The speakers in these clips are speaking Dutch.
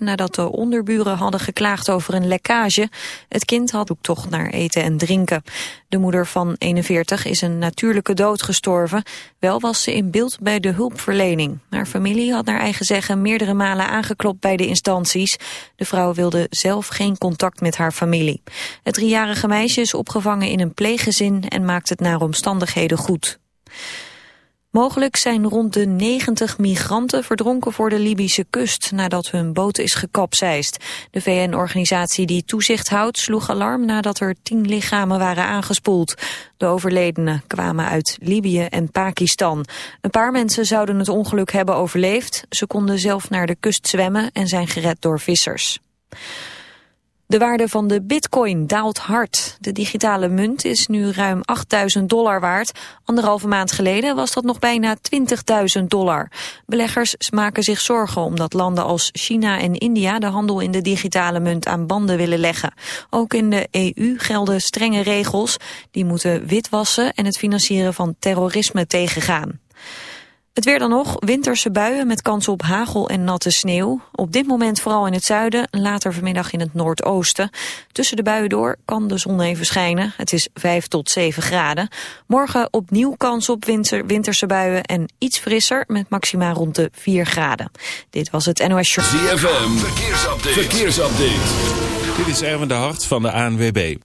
nadat de onderburen hadden geklaagd over een lekkage. Het kind had ook toch naar eten en drinken. De moeder van 41 is een natuurlijke dood gestorven. Wel was ze in beeld bij de hulpverlening. Haar familie had naar eigen zeggen meerdere malen aangeklopt bij de instanties. De vrouw wilde zelf geen contact met haar familie. Het driejarige meisje is opgevangen in een pleeggezin en maakt het naar omstandigheden goed. Mogelijk zijn rond de 90 migranten verdronken voor de Libische kust nadat hun boot is gekapseist. De VN-organisatie die toezicht houdt sloeg alarm nadat er tien lichamen waren aangespoeld. De overledenen kwamen uit Libië en Pakistan. Een paar mensen zouden het ongeluk hebben overleefd. Ze konden zelf naar de kust zwemmen en zijn gered door vissers. De waarde van de bitcoin daalt hard. De digitale munt is nu ruim 8000 dollar waard. Anderhalve maand geleden was dat nog bijna 20.000 dollar. Beleggers maken zich zorgen omdat landen als China en India de handel in de digitale munt aan banden willen leggen. Ook in de EU gelden strenge regels. Die moeten witwassen en het financieren van terrorisme tegengaan. Het weer dan nog, winterse buien met kans op hagel en natte sneeuw. Op dit moment vooral in het zuiden, later vanmiddag in het noordoosten. Tussen de buien door kan de zon even schijnen. Het is 5 tot 7 graden. Morgen opnieuw kans op winter, winterse buien en iets frisser met maxima rond de 4 graden. Dit was het NOS Show. ZFM, verkeersupdate. verkeersupdate. Dit is Erwin de Hart van de ANWB.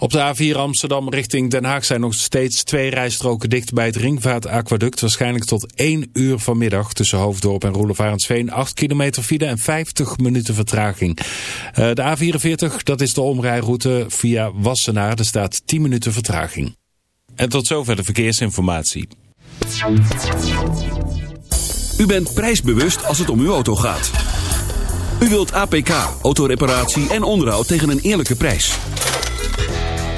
Op de A4 Amsterdam richting Den Haag zijn nog steeds twee rijstroken dicht bij het Ringvaartaquaduct. Waarschijnlijk tot 1 uur vanmiddag tussen Hoofddorp en Roelevarensveen. 8 kilometer file en 50 minuten vertraging. Uh, de A44, dat is de omrijroute via Wassenaar. Er staat 10 minuten vertraging. En tot zover de verkeersinformatie. U bent prijsbewust als het om uw auto gaat. U wilt APK, autoreparatie en onderhoud tegen een eerlijke prijs.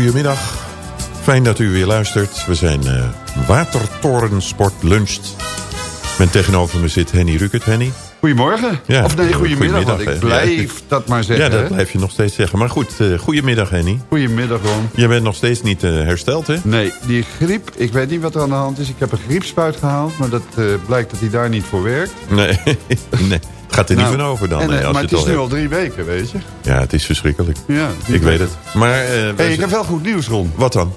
Goedemiddag. Fijn dat u weer luistert. We zijn uh, Watertorensport Luncht. Met tegenover me zit Henny Rukert. Henny. Goedemorgen. Ja, of nee, goedemiddag, want ik blijf Ja, dat maar zeggen. Ja, dat blijf je nog steeds zeggen. Maar goed, uh, goedemiddag Henny. Goedemiddag, Ron. Je bent nog steeds niet uh, hersteld, hè? Nee, die griep, ik weet niet wat er aan de hand is. Ik heb een griepspuit gehaald, maar dat blijkt dat hij daar niet voor werkt. Nee, nee. Gaat er niet Nou, van over dan. en, hè, als maar het is al nu hebt. al drie weken, weet je. Ja, het is verschrikkelijk. Ja, Ik weet het. Maar, eh, Hey, ik heb wel goed nieuws, Ron. Wat dan?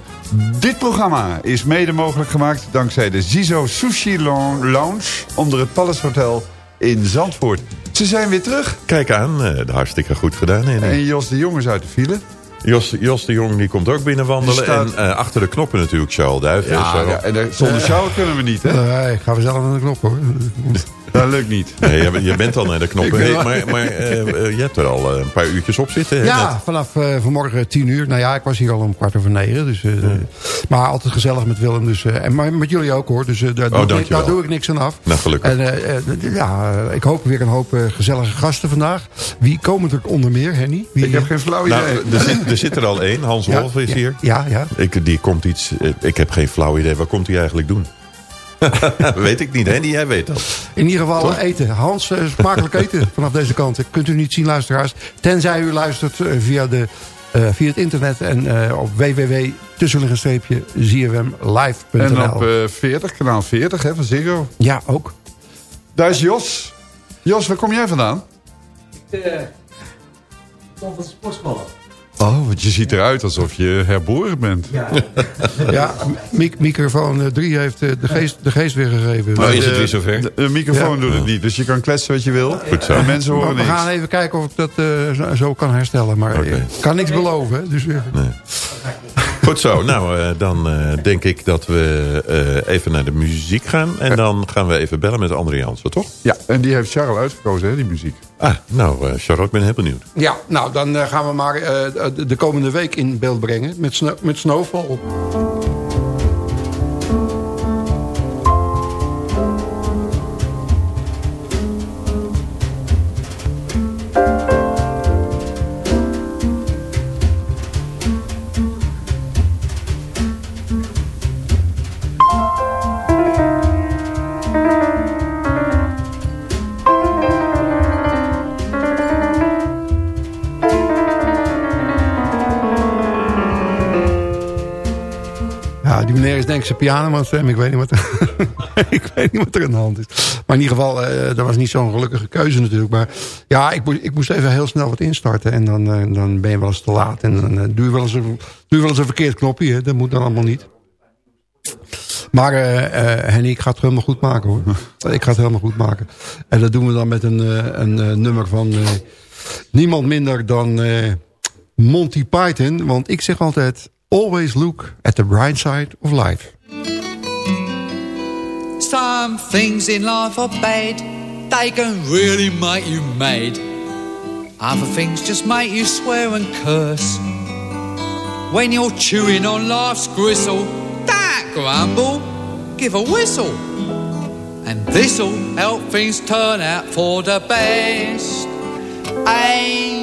Dit programma is mede mogelijk gemaakt dankzij de Zizo Sushi Lo- Lounge onder het Palace Hotel in Zandvoort. Ze zijn weer terug. Kijk aan, eh, hartstikke goed gedaan, Henny. En Jos de Jong is uit de file. Jos, Jos de Jong die komt ook binnen wandelen. Staat- En eh, achter de knoppen natuurlijk Charles Duif. hè, Ja, Charles? ja, en er- zonder shower kunnen we niet, hè? Nee, ik ga vanzelf aan de knop hoor. Dat lukt niet. Nee, je, je bent al naar de knoppen. Hey, maar maar eh, eh, je hebt er al eh, een paar uurtjes op zitten. hè, Ja, net. vanaf eh, vanmorgen tien uur. Nou ja, ik was hier al om kwart over negen. Dus, eh, Maar altijd gezellig met Willem. Dus, eh, en maar met jullie ook hoor. Dus eh, daar, doe ik, daar doe ik niks aan af. Nou, gelukkig. En ja, ik hoop weer een hoop gezellige gasten vandaag. Wie komen er onder meer, Henny? Wie, Ik heb geen flauw idee. Nou, er zit, er zit er al één. Hans Ja, Wolf is ja, hier. Ja, ja. Ik, die komt iets... Ik heb geen flauw idee. Wat komt hij eigenlijk doen? weet ik niet, hè? Die Jij weet dat. In ieder geval eten. Hans, eh, smakelijk eten vanaf deze kant. Dat kunt u niet zien, luisteraars. Tenzij u luistert eh, via, de, eh, via het internet en eh, op www.tussenliggend-zfmlive.nl. En op eh, 40, kanaal 40 hè, van Ziggo. Ja, ook. Daar is Jos. Jos, waar kom jij vandaan? Kom van de sportschool. Oh, want je ziet eruit alsof je herboren bent. Ja, mic- microfoon 3 heeft eh, de, geest, de geest weer gegeven. Oh, is het De- weer zover? De, de microfoon Ja. doet het niet, dus je kan kletsen wat je wil. Goed zo. En mensen horen we gaan even kijken of ik dat eh, zo, kan herstellen. Maar ik kan niks beloven. Dus, eh, Goed zo. Nou, eh, dan eh, denk ik dat we eh, even naar de muziek gaan. En dan gaan we even bellen met André Jansen, toch? Ja, en die heeft Charles uitgekozen, hè, die muziek. Ah, nou, eh Charlotte, ik ben heel benieuwd. ja, nou dan gaan we maar eh, de- de komende week in beeld brengen. Met, sno met Snowfall. Zijn piano stemmen. Ik weet niet wat ik weet niet wat er aan de hand is. Maar in ieder geval, eh, dat was niet zo'n gelukkige keuze natuurlijk. Maar ja, ik, moest- ik moest even heel snel wat instarten. En dan, eh, dan ben je wel eens te laat. En dan eh, je wel eens een, je wel eens een verkeerd knopje. Hè? Dat moet dan allemaal niet. Maar eh eh, Henny, ik ga het helemaal goed maken hoor. ik ga het helemaal goed maken. En dat doen we dan met een, een nummer van niemand minder dan Monty Python. Want ik zeg altijd, always look at the bright side of life. Some things in life are bad. They can really make you mad. Other things just make you swear and curse. When you're chewing on life's gristle, don't grumble, give a whistle. And this'll help things turn out for the best. And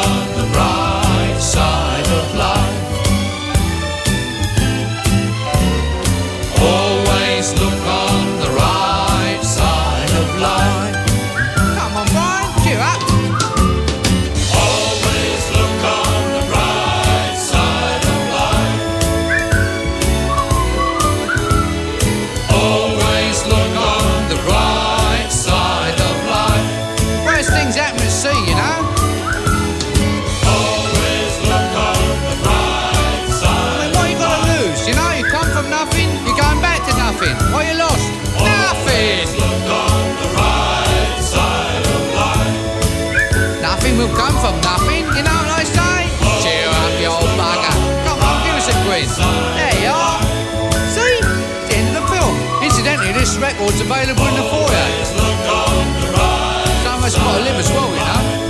available in the foyer. Some of us got to live as well, you know.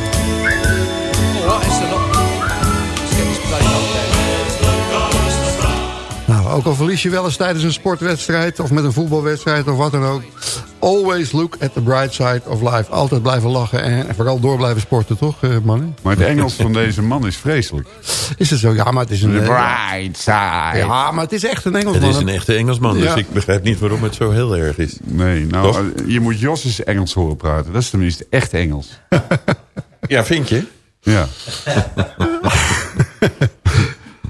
Nou, ook al verlies je wel eens tijdens een sportwedstrijd... of met een voetbalwedstrijd of wat dan ook... always look at the bright side of life. Altijd blijven lachen en vooral door blijven sporten, toch, eh, mannen? Maar het Engels van deze man is vreselijk. Is het zo? Ja, maar het is een... The eh, bright side. ja, maar het is echt een Engelsman. Het is een echte Engelsman, dus Ja. ik begrijp niet waarom het zo heel erg is. Nee, nou, Toch? eh, je moet Jos Engels horen praten. Dat is tenminste echt Engels. Ja, vind je? Ja.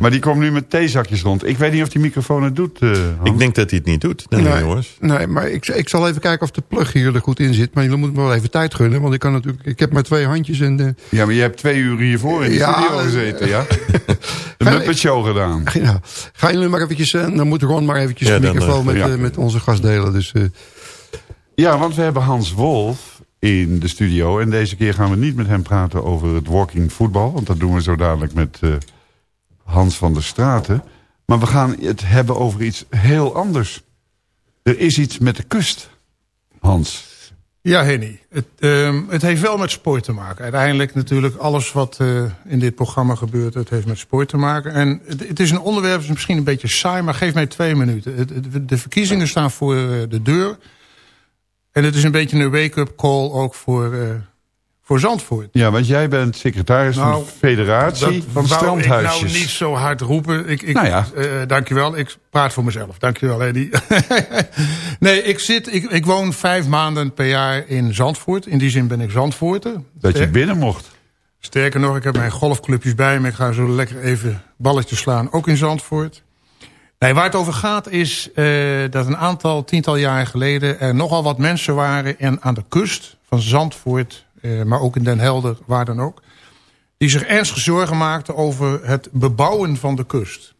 maar die komt nu met theezakjes rond. Ik weet niet of die microfoon het doet, eh, Hans. Ik denk dat hij het niet doet. Nee, Nee, jongens. nee, maar ik, ik zal even kijken of de plug hier er goed in zit. Maar jullie moeten me wel even tijd gunnen. Want ik kan natuurlijk. Ik heb maar twee handjes en. eh, Ja, maar je hebt twee uur hiervoor in de Ja, studio eh, gezeten, ja? De Ga- Muppet Show gedaan. ja, gaan jullie maar eventjes. eh, dan moet Ron maar eventjes Ja, de dan, microfoon met, ja. met onze gast delen. Dus eh, Ja, want we hebben Hans Wolf in de studio. En deze keer gaan we niet met hem praten over het walking voetbal. Want dat doen we zo dadelijk met eh, Hans van der Straten. Maar we gaan het hebben over iets heel anders. Er is iets met de kust, Hans. Ja, Henny. Het, ehm, het heeft wel met sport te maken. Uiteindelijk natuurlijk alles wat eh, in dit programma gebeurt... het heeft met sport te maken. En het, is een onderwerp, is misschien een beetje saai... maar geef mij twee minuten. De verkiezingen staan voor eh, de deur. En het is een beetje een wake-up call ook voor, eh, voor Zandvoort. Ja, want jij bent secretaris van Nou, de federatie van strandhuisjes. ik nou niet zo hard roepen. Ik, ik, Nou ja. eh, dankjewel, ik praat voor mezelf. Dankjewel, Henny. nee, ik, zit, ik, ik woon vijf maanden per jaar in Zandvoort. In die zin ben ik Zandvoorter. Dat je binnen mocht. Sterker nog, ik heb mijn golfclubjes bij me. Ik ga zo lekker even balletjes slaan, ook in Zandvoort. Nee, waar het over gaat is eh, dat een aantal, tiental jaar geleden... er nogal wat mensen waren en aan de kust van Zandvoort... eh, maar ook in Den Helder, waar dan ook... die zich ernstig zorgen maakten over het bebouwen van de kust.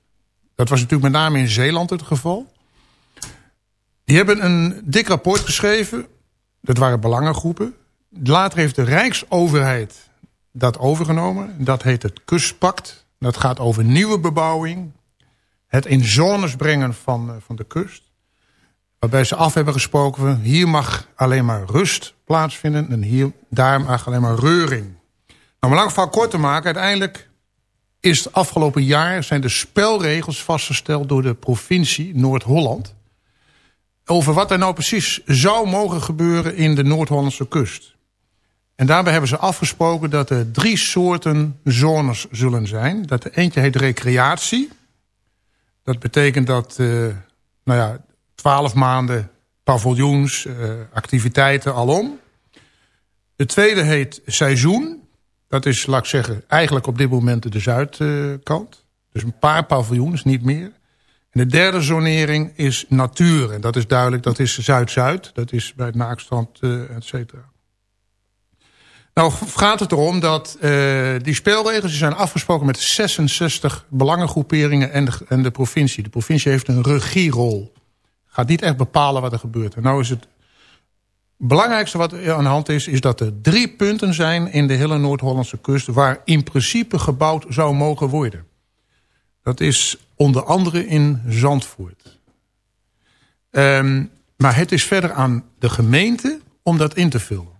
Dat was natuurlijk met name in Zeeland het geval. Die hebben een dik rapport geschreven. Dat waren belangengroepen. Later heeft de Rijksoverheid dat overgenomen. Dat heet het Kustpact. Dat gaat over nieuwe bebouwing. Het in zones brengen van, eh, van de kust. Waarbij ze af hebben gesproken hier mag alleen maar rust plaatsvinden. En hier, daar mag alleen maar reuring. Nou, om lang van kort te maken. Uiteindelijk is het afgelopen jaar zijn de spelregels vastgesteld door de provincie Noord-Holland. Over wat er nou precies zou mogen gebeuren in de Noord-Hollandse kust. En daarbij hebben ze afgesproken dat er drie soorten zones zullen zijn. Dat er eentje heet recreatie. Dat betekent dat, eh, nou ja, twaalf maanden paviljoens, eh, activiteiten alom. De tweede heet seizoen. Dat is, laat ik zeggen, eigenlijk op dit moment de zuidkant. Dus een paar paviljoens, niet meer. En de derde zonering is natuur. En dat is duidelijk, dat is Zuid-Zuid. Dat is bij het Naakstrand, eh et cetera. Nou gaat het erom dat eh, die spelregels zijn afgesproken met 66 belangengroeperingen en de, en de provincie. De provincie heeft een regierol. Gaat niet echt bepalen wat er gebeurt. En nou is het belangrijkste wat aan de hand is... is dat er drie punten zijn in de hele Noord-Hollandse kust... waar in principe gebouwd zou mogen worden. Dat is onder andere in Zandvoort. Ehm, maar het is verder aan de gemeente om dat in te vullen.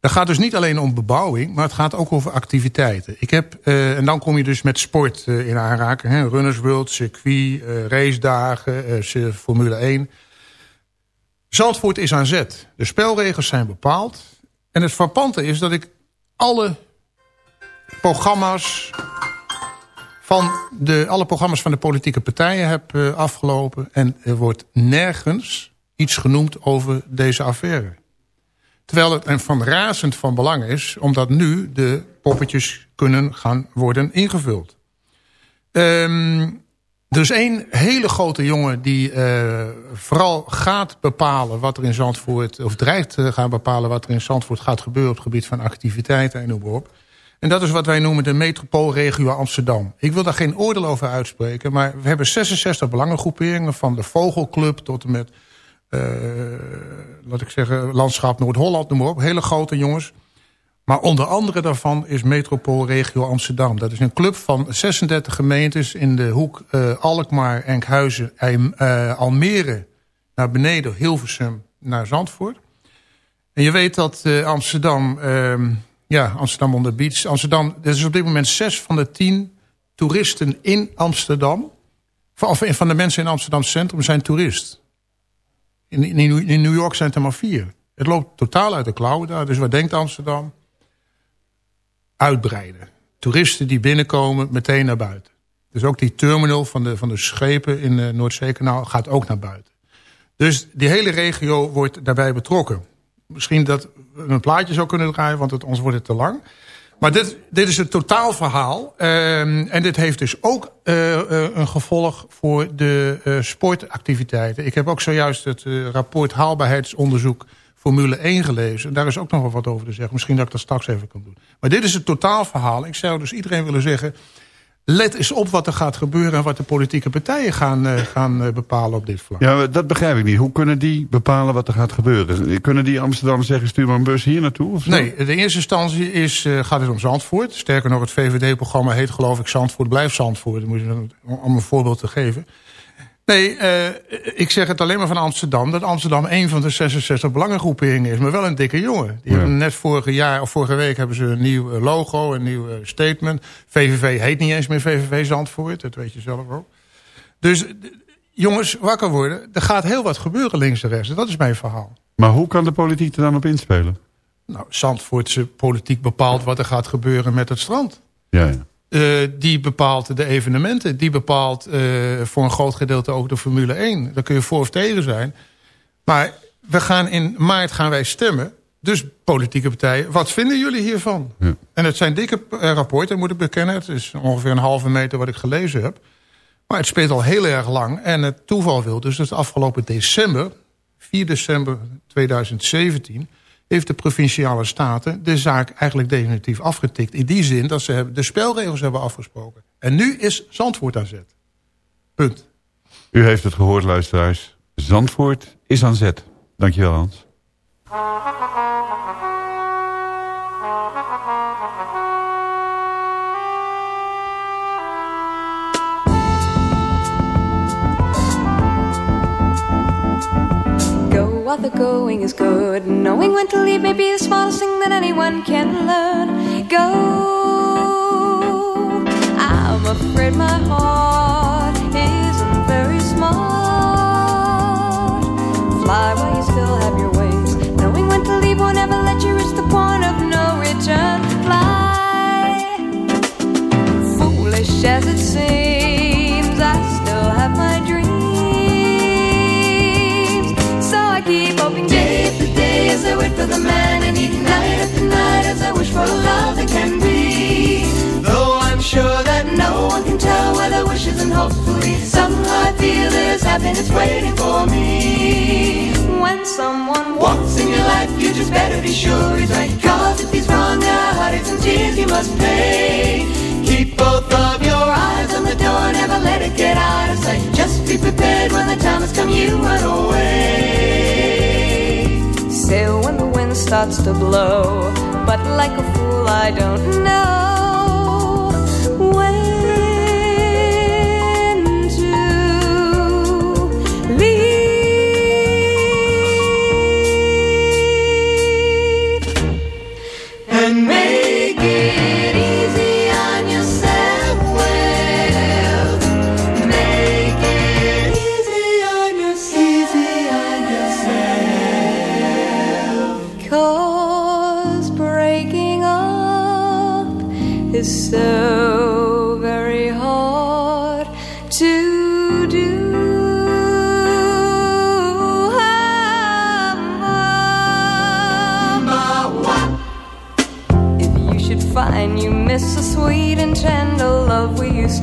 Dat gaat dus niet alleen om bebouwing, maar het gaat ook over activiteiten. Ik heb, eh, en dan kom je dus met sport eh, in aanraking. Hè? Runners World, circuit, eh racedagen, Formule 1. Zandvoort is aan zet. De spelregels zijn bepaald. En het frappante is dat ik alle programma's van de, alle programma's van de politieke partijen heb eh, afgelopen. En er wordt nergens iets genoemd over deze affaire. Terwijl het een van razend van belang is... omdat nu de poppetjes kunnen gaan worden ingevuld. Ehm, er is één hele grote jongen die eh, vooral gaat bepalen... wat er in Zandvoort, of dreigt te gaan bepalen... wat er in Zandvoort gaat gebeuren op het gebied van activiteiten en noem op. En dat is wat wij noemen de metropoolregio Amsterdam. Ik wil daar geen oordeel over uitspreken... maar we hebben 66 belangengroeperingen... van de Vogelclub tot en met uh, laat ik zeggen, landschap Noord-Holland, noem maar op. Hele grote jongens. Maar onder andere daarvan is Metropoolregio Amsterdam. Dat is een club van 36 gemeentes in de hoek uh, Alkmaar, Enkhuizen, uh, Almere... naar beneden, Hilversum, naar Zandvoort. En je weet dat uh, Amsterdam, uh, ja, Amsterdam on the beach... Amsterdam, dat is op dit moment zes van de tien toeristen in Amsterdam... of van de mensen in Amsterdam Centrum zijn toerist. In, in, in New York zijn het er maar vier. Het loopt totaal uit de klauwen daar. Dus wat denkt Amsterdam? Uitbreiden. Toeristen die binnenkomen, meteen naar buiten. Dus ook die terminal van de, van de schepen in het Noordzeekanaal gaat ook naar buiten. Dus die hele regio wordt daarbij betrokken. Misschien dat we een plaatje zou kunnen draaien, want het, ons wordt het te lang. Maar dit, dit is het totaalverhaal. Uh, en dit heeft dus ook uh, uh, een gevolg voor de sportactiviteiten. Ik heb ook zojuist het rapport haalbaarheidsonderzoek Formule 1 gelezen. Daar is ook nog wel wat over te zeggen. Misschien dat ik dat straks even kan doen. Maar dit is het totaalverhaal. Ik zou dus iedereen willen zeggen... Let eens op wat er gaat gebeuren en wat de politieke partijen gaan, uh, gaan uh, bepalen op dit vlak. Ja, dat begrijp ik niet. Hoe kunnen die bepalen wat er gaat gebeuren? Kunnen die Amsterdam zeggen, stuur maar een bus hier naartoe? Of nee, de eerste instantie is, uh, gaat het om Zandvoort. Sterker nog, het VVD-programma heet geloof ik Zandvoort blijft Zandvoort. Moet je, om een voorbeeld te geven. Nee, uh, ik zeg het alleen maar van Amsterdam. Dat Amsterdam een van de 66 belangengroeperingen is. Maar wel een dikke jongen. Die ja. hebben net vorige jaar of vorige week hebben ze een nieuw logo, een nieuw statement. VVV heet niet eens meer VVV Zandvoort. Dat weet je zelf ook. Dus jongens, wakker worden. Er gaat heel wat gebeuren links en rechts. Dat is mijn verhaal. Maar hoe kan de politiek er dan op inspelen? Nou, Zandvoortse politiek bepaalt wat er gaat gebeuren met het strand. Ja, ja. Uh, die bepaalt de evenementen. Die bepaalt uh, voor een groot gedeelte ook de Formule 1. Daar kun je voor of tegen zijn. Maar we gaan in maart gaan wij stemmen. Dus politieke partijen, wat vinden jullie hiervan? Ja. En het zijn dikke uh, rapporten, moet ik bekennen. Het is ongeveer een halve meter wat ik gelezen heb. Maar het speelt al heel erg lang. En het toeval wil dus dat afgelopen december, 4 december 2017 heeft de provinciale staten de zaak eigenlijk definitief afgetikt. In die zin dat ze de spelregels hebben afgesproken. En nu is Zandvoort aan zet. Punt. U heeft het gehoord, luisteraars. Zandvoort is aan zet. Dankjewel, Hans. While the going is good. Knowing when to leave may be the smallest thing that anyone can learn. Go. I'm afraid my heart isn't very smart. Fly while you still have your wings. Knowing when to leave won't ever let you reach the point of no return. Fly. Foolish as it seems, as I wait for the man and eat night after night as I wish for a love that can be. Though I'm sure that no one can tell whether wishes and be. Somehow I feel there's happiness waiting for me. When someone walks in your life, you just better be sure he's right. Cause if he's wrong, there are heartaches and tears you must pay. Starts to blow, but like a fool, I don't know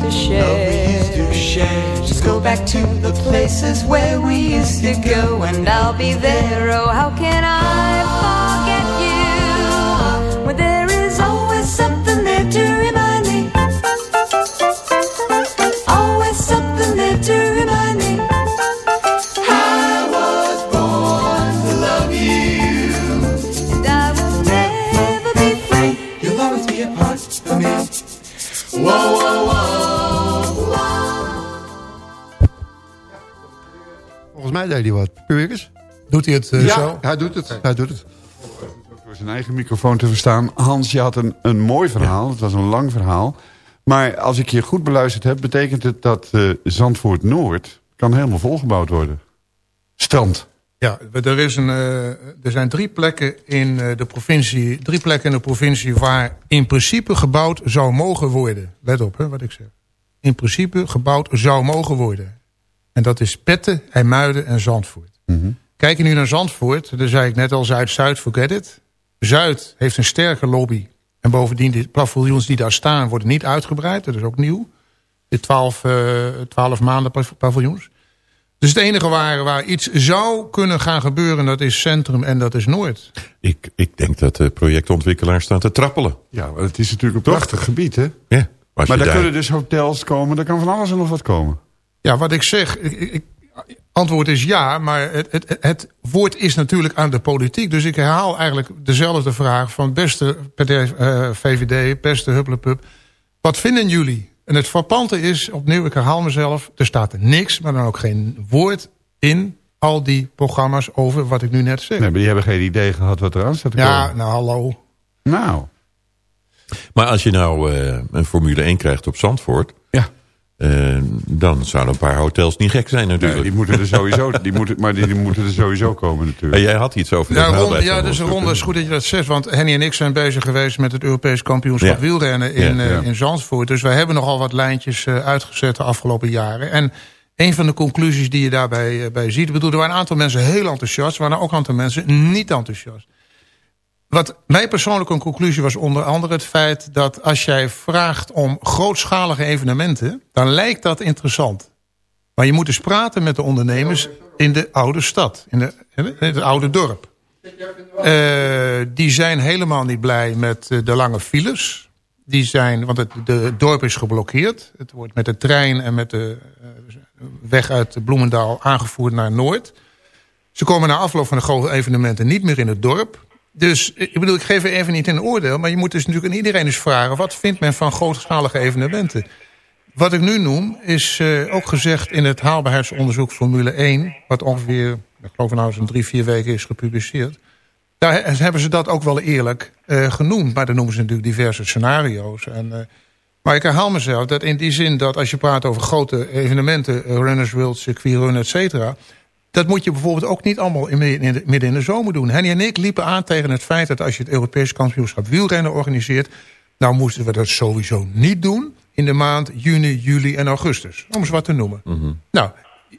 we used to share. Just go back to the places where we used to go, and I'll be there. Oh, how can I mij deed hij wat. Eens? Doet hij het eh, ja, zo? hij doet het. Hij doet het. Door zijn eigen microfoon te verstaan. Hans, je had een, een mooi verhaal. Het was een lang verhaal. Maar als ik je goed beluisterd heb... betekent het dat eh, Zandvoort Noord... kan helemaal volgebouwd worden. Strand. Ja, er, is een, eh, er zijn drie plekken, in de provincie, drie plekken in de provincie... waar in principe gebouwd zou mogen worden. Let op hè, wat ik zeg. In principe gebouwd zou mogen worden. En dat is Petten, IJmuiden en Zandvoort. Kijk je nu naar Zandvoort, dan zei ik net al Zuid-Zuid, forget it. Zuid heeft een sterke lobby. En bovendien, de paviljoens die daar staan worden niet uitgebreid. Dat is ook nieuw. De twaalf, eh, twaalf maanden pav- paviljoens. Dus het enige waar, waar iets zou kunnen gaan gebeuren... dat is Centrum en dat is Noord. Ik, ik denk dat de projectontwikkelaar staat te trappelen. Ja, maar het is natuurlijk een prachtig gebied, hè? Ja. Maar daar daar- kunnen dus hotels komen. Daar kan van alles en nog wat komen. Ja, wat ik zeg... Ik, ik, antwoord is ja, maar het, het, het woord is natuurlijk aan de politiek. Dus ik herhaal eigenlijk dezelfde vraag van beste partij, eh, VVD, beste Hupplepup. Wat vinden jullie? En het frappante is, opnieuw, ik herhaal mezelf... er staat er niks, maar dan ook geen woord in al die programma's over wat ik nu net zeg. Nee, maar die hebben geen idee gehad wat eraan staat te ja, komen. nou hallo. Nou, Maar als je nou eh, een Formule 1 krijgt op Zandvoort... Eh, dan zouden een paar hotels niet gek zijn natuurlijk. nee, die moeten er sowieso, die moeten, maar die, die moeten er sowieso komen natuurlijk. En jij had iets over Ja, dat Ron, Muilbij ja, dus. Ronde is goed dat je dat zegt. Want Henny en ik zijn bezig geweest met het Europees kampioenschap Ja. wielrennen in, Ja, eh, ja. in Zandvoort. Dus wij hebben nogal wat lijntjes eh, uitgezet de afgelopen jaren. En een van de conclusies die je daarbij bij ziet... Ik bedoel, er waren een aantal mensen heel enthousiast. Er waren ook een aantal mensen niet enthousiast. Wat mij persoonlijk een conclusie was onder andere het feit... dat als jij vraagt om grootschalige evenementen... dan lijkt dat interessant. Maar je moet eens praten met de ondernemers in de oude stad. In, de, het oude dorp. Eh, die zijn helemaal niet blij met eh, de lange files. Die zijn, want het de dorp is geblokkeerd. Het wordt met de trein en met de eh, weg uit Bloemendaal aangevoerd naar Noord. Ze komen na afloop van de grote evenementen niet meer in het dorp. Dus ik bedoel, ik geef er even niet een oordeel... maar je moet dus natuurlijk aan iedereen eens vragen... wat vindt men van grootschalige evenementen? Wat ik nu noem, is eh, ook gezegd in het haalbaarheidsonderzoek Formule 1... wat ongeveer, ik geloof nou zo'n drie, vier weken is gepubliceerd... daar he- hebben ze dat ook wel eerlijk eh, genoemd. Maar dan noemen ze natuurlijk diverse scenario's. En, eh, maar ik herhaal mezelf dat in die zin dat als je praat over grote evenementen... eh, Runners World, Circuit Run, et cetera... Dat moet je bijvoorbeeld ook niet allemaal in, in de- midden in de zomer doen. Henny en ik liepen aan tegen het feit dat als je het Europees kampioenschap wielrennen organiseert... nou moesten we dat sowieso niet doen in de maand juni, juli en augustus. Om eens wat te noemen. Nou,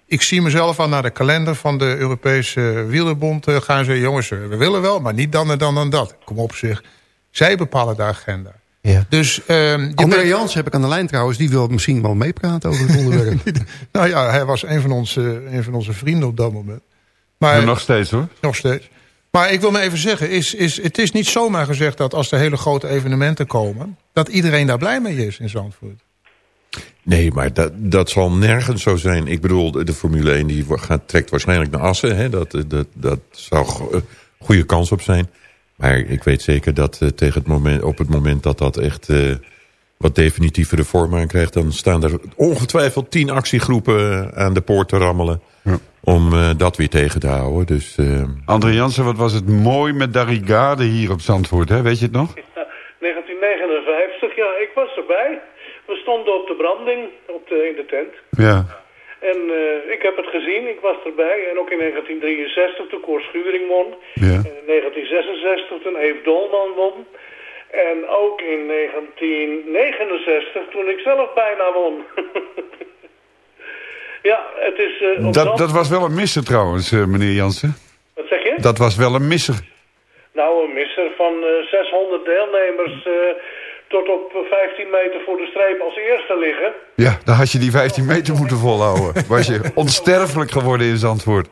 ik zie mezelf al naar de kalender van de Europese wielerbond eh, gaan zeggen... jongens, eh, we willen wel, maar niet dan en dan en dat. Kom op zich. Zij bepalen de agenda. Ja. Dus, ehm, je André bent- Jans heb ik aan de lijn trouwens. Die wil misschien wel meepraten over het onderwerp. nou ja, hij was een van, onze, een van onze vrienden op dat moment. Maar, nog steeds hoor. Nog steeds. Maar ik wil me even zeggen, is, is, het is niet zomaar gezegd dat als er hele grote evenementen komen... dat iedereen daar blij mee is in Zandvoort. Nee, maar dat, dat zal nergens zo zijn. Ik bedoel, de, Formule 1 die gaat, trekt waarschijnlijk naar Assen. Hè? Dat, dat, dat zou go- eh, goede kans op zijn. Maar ik weet zeker dat eh, tegen het moment, op het moment dat dat echt eh, wat definitievere vorm aankrijgt... dan staan er ongetwijfeld tien actiegroepen aan de poort te rammelen... om eh, dat weer tegen te houden. Dus, eh, André Jansen, wat was het mooi met Darigade hier op Zandvoort, hè? weet je het nog? 1959, ja, ik was erbij. We stonden op de branding op de, in de tent. Ja. En eh, ik heb het gezien, ik was erbij. En ook in 1963 toen Cor Schuring won. Ja. En in 1966 toen Eve Dolman won. En ook in 1969 toen ik zelf bijna won. ja, het is... eh, Dat, dat was wel een misser trouwens, eh, meneer Jansen. Wat zeg je? Dat was wel een misser. Nou, een misser van eh, 600 deelnemers tot op 15 meter voor de streep als eerste liggen. Ja, dan had je die 15 meter moeten volhouden. Was je onsterfelijk geworden in Zandvoort.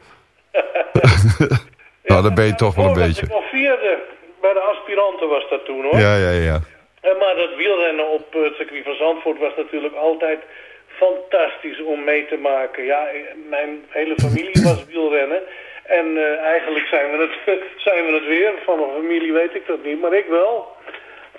nou, dan ben je toch wel een Voordat beetje. Ik al vierde bij de aspiranten was dat toen hoor. Ja, ja, ja. Maar dat wielrennen op het circuit van Zandvoort was natuurlijk altijd fantastisch om mee te maken. Ja, mijn hele familie was wielrennen. En eh, eigenlijk zijn we, het, zijn we het weer. Van een familie weet ik dat niet, maar ik wel.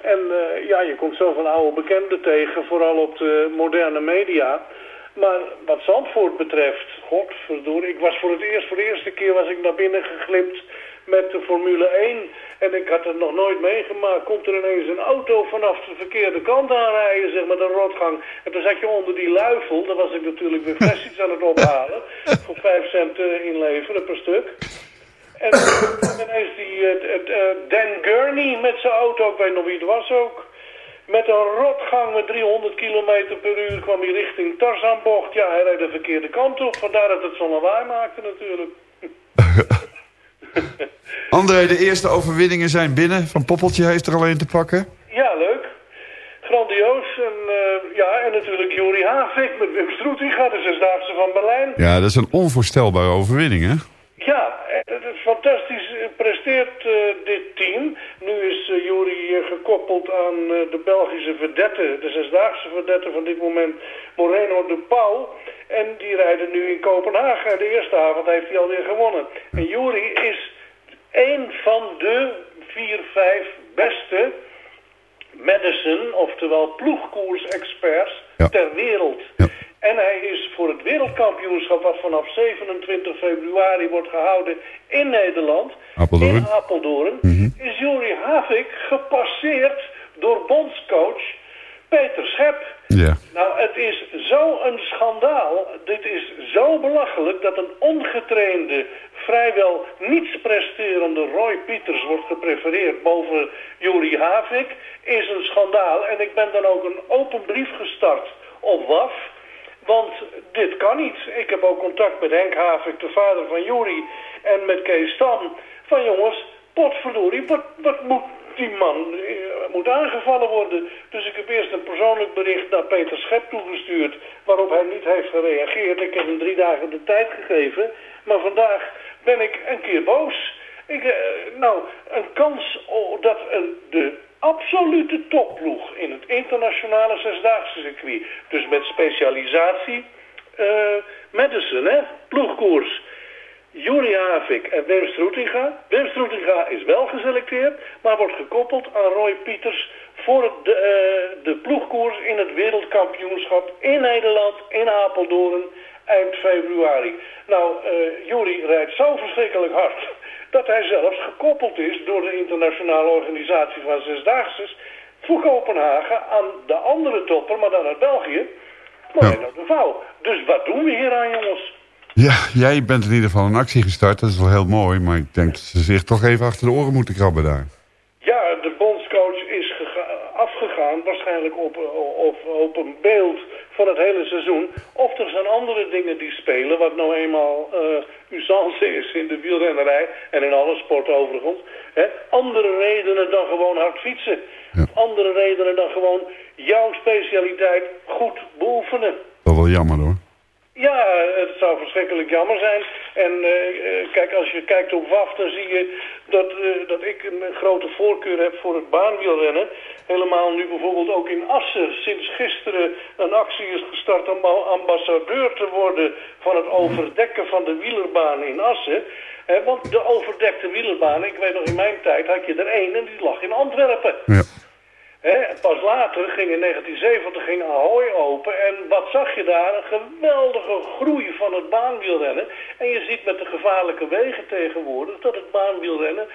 En eh, ja, je komt zoveel oude bekenden tegen, vooral op de moderne media. Maar wat Zandvoort betreft, godverdorie, ik was voor het eerst, voor de eerste keer was ik naar binnen geglipt met de Formule 1. En ik had het nog nooit meegemaakt. Komt er ineens een auto vanaf de verkeerde kant aanrijden, zeg maar, de rotgang. En toen zat je onder die luifel, daar was ik natuurlijk weer flesjes aan het ophalen. voor vijf cent eh, inleveren per stuk. En ineens die eh, eh, eh, Dan Gurney met zijn auto, ik weet nog wie het was ook. Met een rotgang met 300 km per uur kwam hij richting Tarzanbocht. Ja, hij reed de verkeerde kant op. Vandaar dat het zo'n lawaai maakte natuurlijk. André, de eerste overwinningen zijn binnen. Van Poppeltje heeft er alleen te pakken. Ja, leuk. Grandioos. En, eh, ja, en natuurlijk Jori Havik met Wim Stroetinga, de Zesdaagse van Berlijn. Ja, dat is een onvoorstelbare overwinning, hè? Ja, is fantastisch eh, presteert eh, dit team. Nu is uh, Juri eh, gekoppeld aan eh, de Belgische verdette, de zesdaagse verdette van dit moment, Moreno de Pauw. En die rijden nu in Kopenhagen. En de eerste avond heeft hij alweer gewonnen. En Juri is een van de vier, vijf beste Madison, oftewel ploegkoers-experts ter wereld. En hij is voor het wereldkampioenschap wat vanaf 27 februari wordt gehouden in Nederland, Apeldoorn. in Apeldoorn, is Juri Havik gepasseerd door bondscoach Peter Schep. Ja. Nou, het is zo'n schandaal. Dit is zo belachelijk dat een ongetrainde, vrijwel niets presterende Roy Pieters wordt geprefereerd boven Juri Havik. Is een schandaal. En ik ben dan ook een open brief gestart op WAF. Want dit kan niet. Ik heb ook contact met Henk Havik, de vader van Juri, en met Kees Stam. Van jongens, potverdorie, wat, wat moet die man eh, moet aangevallen worden. Dus ik heb eerst een persoonlijk bericht naar Peter Schep toegestuurd... waarop hij niet heeft gereageerd. Ik heb hem drie dagen de tijd gegeven. Maar vandaag ben ik een keer boos. Ik, eh, nou, een kans dat de absolute topploeg in het internationale zesdaagse circuit... dus met specialisatie... eh Madison, hè? Ploegkoers. Juri Havik en Wim Stroetinga. Wim Stroetinga is wel geselecteerd, maar wordt gekoppeld aan Roy Pieters voor de, eh, de ploegkoers in het wereldkampioenschap in Nederland, in Apeldoorn, eind februari. Nou, Juri rijdt zo verschrikkelijk hard dat hij zelfs gekoppeld is door de internationale organisatie van Zesdaagses voor Kopenhagen aan de andere topper, maar dan uit België, Moreno de Vouw. Dus wat doen we hier aan, jongens? Ja, jij bent in ieder geval een actie gestart. Dat is wel heel mooi. Maar ik denk dat ze zich toch even achter de oren moeten krabben daar. Ja, de bondscoach is gega- afgegaan, waarschijnlijk op, op, op een beeld van het hele seizoen. Of er zijn andere dingen die spelen, wat nou eenmaal eh usance is in de wielrennerij en in alle sporten overigens. Hè? Andere redenen dan gewoon hard fietsen. Andere redenen dan gewoon jouw specialiteit goed beoefenen. Dat is wel jammer hoor. Ja, het zou verschrikkelijk jammer zijn. En eh, eh, kijk, als je kijkt op WAF, dan zie je dat, eh, dat ik een, grote voorkeur heb voor het baanwielrennen. Helemaal nu bijvoorbeeld ook in Assen sinds gisteren een actie is gestart om ambassadeur te worden van het overdekken van de wielerbaan in Assen. Want de overdekte wielerbaan, ik weet nog in mijn tijd had je er één en die lag in Antwerpen. Ja. Pas later ging in 1970 ging Ahoy open en wat zag je daar? Een geweldige groei van het baanwielrennen. En je ziet met de gevaarlijke wegen tegenwoordig dat het baanwielrennen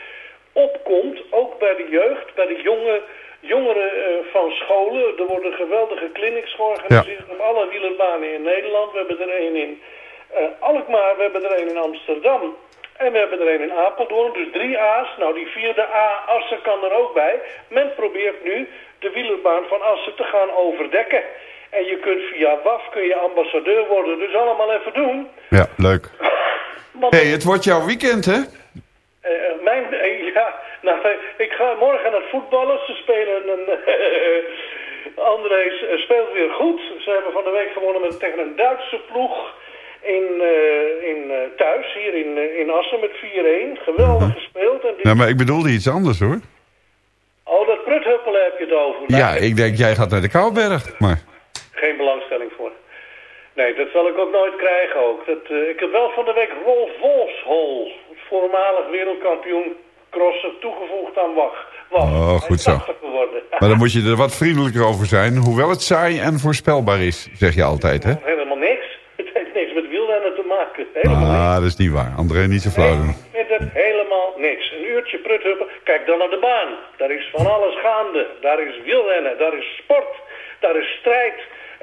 opkomt, ook bij de jeugd, bij de jonge, jongeren eh, van scholen. Er worden geweldige clinics georganiseerd op alle wielerbanen in Nederland. We hebben er één in eh, Alkmaar, we hebben er één in Amsterdam. En we hebben er een in Apeldoorn, dus drie A's. Nou, die vierde A, Assen kan er ook bij. Men probeert nu de wielerbaan van Assen te gaan overdekken. En je kunt via WAF kun je ambassadeur worden. Dus allemaal even doen. Ja, leuk. Want, hey, het wordt jouw weekend hè? eh, mijn, eh, ja, nou, eh, ik ga morgen naar het voetballen. Ze spelen een... André eh, speelt weer goed. Ze hebben van de week gewonnen met, tegen een Duitse ploeg in, eh, in, eh, thuis, hier in, eh, in Assen met 4-1. Geweldig gespeeld. En dit- Ja, maar ik bedoelde iets anders hoor. Oh, dat pruthuppelen heb je het over. Ja, ik denk jij gaat naar de Kouwberg. Maar Geen belangstelling voor. Nee, dat zal ik ook nooit krijgen ook. Dat, ik heb wel van de week Rolf Wolfshol, voormalig wereldkampioen crossen, toegevoegd aan WAF. Want Oh, goed zo. 80 geworden. Maar dan moet je er wat vriendelijker over zijn. Hoewel het saai en voorspelbaar is, zeg je altijd, hè? Helemaal niks. Te maken. Helemaal Ah, dat is niet waar. André, niet zo flauw doen. Ik vind het helemaal niks. Een uurtje pruthuppen. Kijk dan naar de baan. Daar is van alles gaande. Daar is wielrennen. Daar is sport. Daar is strijd.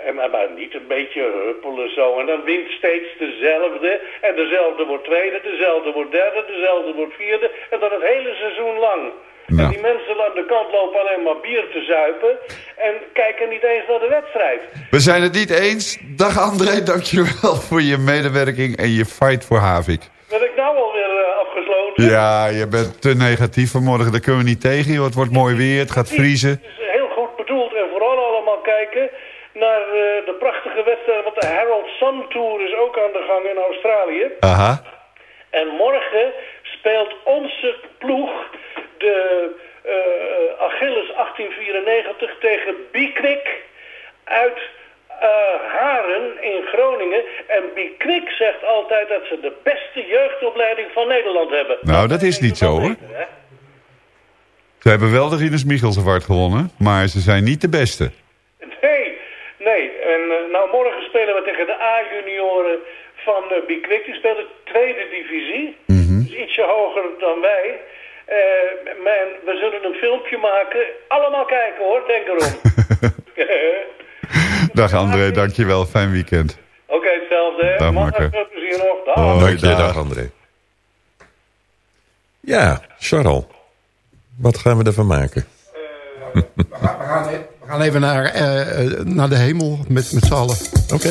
En maar, maar niet een beetje huppelen zo. En dan wint steeds dezelfde. En dezelfde wordt tweede. Dezelfde wordt derde. Dezelfde wordt vierde. En dan het hele seizoen lang. En die mensen aan de kant lopen alleen maar bier te zuipen. En kijken niet eens naar de wedstrijd. We zijn het niet eens. Dag André, dankjewel voor je medewerking en je fight voor Havik. Ben ik nou alweer eh, afgesloten? Ja, je bent te negatief vanmorgen. Daar kunnen we niet tegen. joh. Het wordt mooi weer, het gaat vriezen. Het is heel goed bedoeld en vooral allemaal kijken naar eh, de prachtige wedstrijd. Want de Harold Sun Tour is ook aan de gang in Australië. Aha. En morgen speelt onze ploeg de eh, Achilles 1894 tegen Bieknik uit eh, Haren in Groningen. En Bieknik zegt altijd dat ze de beste jeugdopleiding van Nederland hebben. Nou, dat is niet zo hoor. Ze hebben wel de Rinus Michels Award gewonnen, maar ze zijn niet de beste. Nee, nee. En eh, nou, morgen spelen we tegen de A-junioren van uh, Bikwik. Die speelt de tweede divisie. Dus ietsje hoger dan wij. Eh, men, we zullen een filmpje maken. Allemaal kijken hoor, denk erom. Dag André, dankjewel. Fijn weekend. Oké, hetzelfde. hè. Dag, Mag Marco. veel plezier nog. Dag. Hoi, Dank je, dag. dag André. Ja, Charles. Wat gaan we ervan maken? We gaan, we gaan even naar, eh, eh, naar de hemel met, met z'n allen. Oké.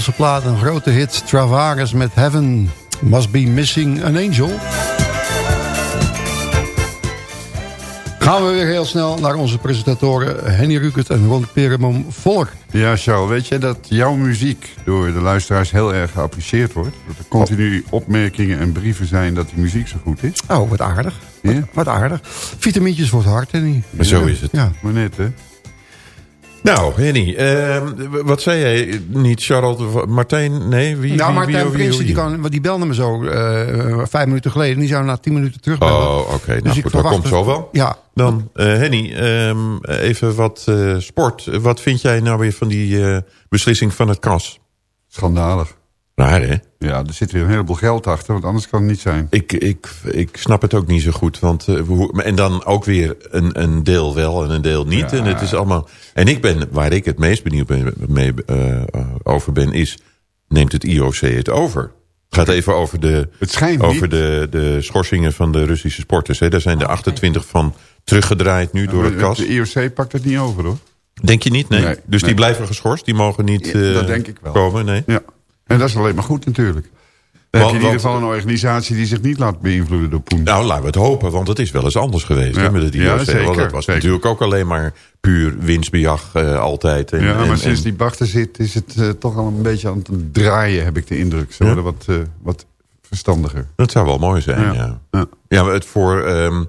Hemelse plaat, een grote hit. Travares met Heaven Must Be Missing an Angel. Gaan we weer heel snel naar onze presentatoren Henny Rukert en Ron Peremom Volk. Ja, Charles, weet je dat jouw muziek door de luisteraars heel erg geapprecieerd wordt? Dat er continu opmerkingen en brieven zijn dat die muziek zo goed is? Oh, wat aardig. Ja? Wat, wat aardig. Vitamintjes voor het hart, Henny. Maar zo is het. Ja. Maar net, hè? Nou, Henny, ehm, wat zei jij? Niet Charlotte, Martijn? Nee, wie? nou, wie, Martijn wie, wie- Prinsen, die, wie- kan, want die belde me zo eh, vijf minuten geleden. Die zou na tien minuten terugbellen. Oh, oké. Nou, Dus ik goed, dat komt zo wel. Ja. Dan, eh, Henny, ehm, even wat eh, sport. Wat vind jij nou weer van die eh, beslissing van het KAS? Schandalig. Raar, hè? Ja, er zit weer een heleboel geld achter, want anders kan het niet zijn. Ik, ik, ik snap het ook niet zo goed. Want, eh, hoe- en dan ook weer een, een deel wel en een deel niet. Ja. En, het is allemaal, en ik ben, waar ik het meest benieuwd ben, mee, eh, over ben, is... neemt het IOC het over? Het gaat even over de, Het schijnt over niet. de, de schorsingen van de Russische sporters. Hè. Daar zijn de 28 van teruggedraaid nu door het KAS. De IOC pakt het niet over, hoor. Denk je niet? Nee. Nee, dus die blijven geschorst? Die mogen niet Ja, eh, dat denk ik wel. komen? Nee. Ja. En dat is alleen maar goed, natuurlijk. Dan Want- heb je in ieder geval een organisatie die zich niet laat beïnvloeden door Poen. Nou, laten we het hopen, want het is wel eens anders geweest met het Ja, IOC. zeker, want dat was zeker. natuurlijk ook alleen maar puur winstbejag eh, altijd. En, ja, maar en- sinds en- die Bach er zit, is het eh, toch al een beetje aan het draaien, heb ik de indruk. Ze Ja. worden wat, eh, wat verstandiger. Dat zou wel mooi zijn, ja. Ja. Ja, het voor, ehm,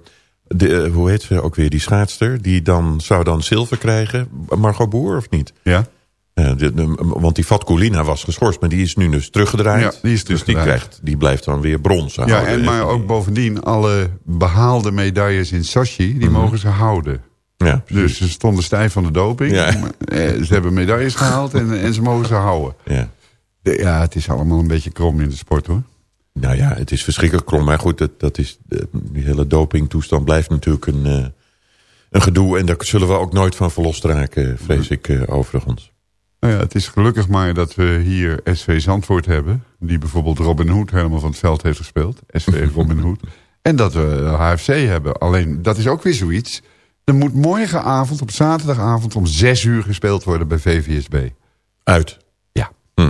de, hoe heet ze ook weer, die schaatster... die dan zou dan zilver krijgen, Margot Boer of niet? Ja? De- de- want die Vatkulina was geschorst, maar die is nu dus teruggedraaid. Ja, die is Dus die, krijgt, die blijft dan weer brons Ja, houden. en maar ook bovendien, alle behaalde medailles in Sochi, die mogen ze houden. Ja, Dus ze stonden stijf van de doping. Ja. Maar, eh, ze hebben medailles gehaald en, en ze mogen ze houden. ja. Ja, het is allemaal een beetje krom in de sport, hoor. Nou ja, het is verschrikkelijk krom. Maar goed, dat, dat is, de- die hele dopingtoestand blijft natuurlijk een, eh, een gedoe. En daar zullen we ook nooit van verlost raken, vrees ik eh, overigens. Nou ja, het is gelukkig maar dat we hier SV Zandvoort hebben. Die bijvoorbeeld Robin Hood helemaal van het veld heeft gespeeld. SV Robin Hood. En dat we HFC hebben. Alleen, dat is ook weer zoiets. Er moet morgenavond, op zaterdagavond, om zes uur gespeeld worden bij VVSB. Uit. Ja. Hm.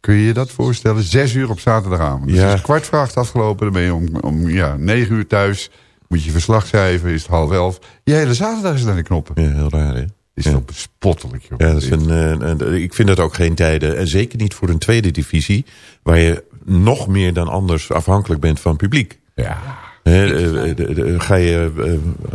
Kun je je dat voorstellen? Zes uur op zaterdagavond. Dus Ja. het is kwart voor acht afgelopen. Dan ben je om, om ja, negen uur thuis. Moet je verslag schrijven. Is het half elf. Je hele zaterdag is aan de knoppen. Ja, heel raar hè? Is Ja. toch bespottelijk, joh. Ja, dat is een, eh, een- ik vind dat ook geen tijden. En zeker niet voor een tweede divisie. Waar je nog meer dan anders afhankelijk bent van publiek. Ja. Eh, eh, ga je eh,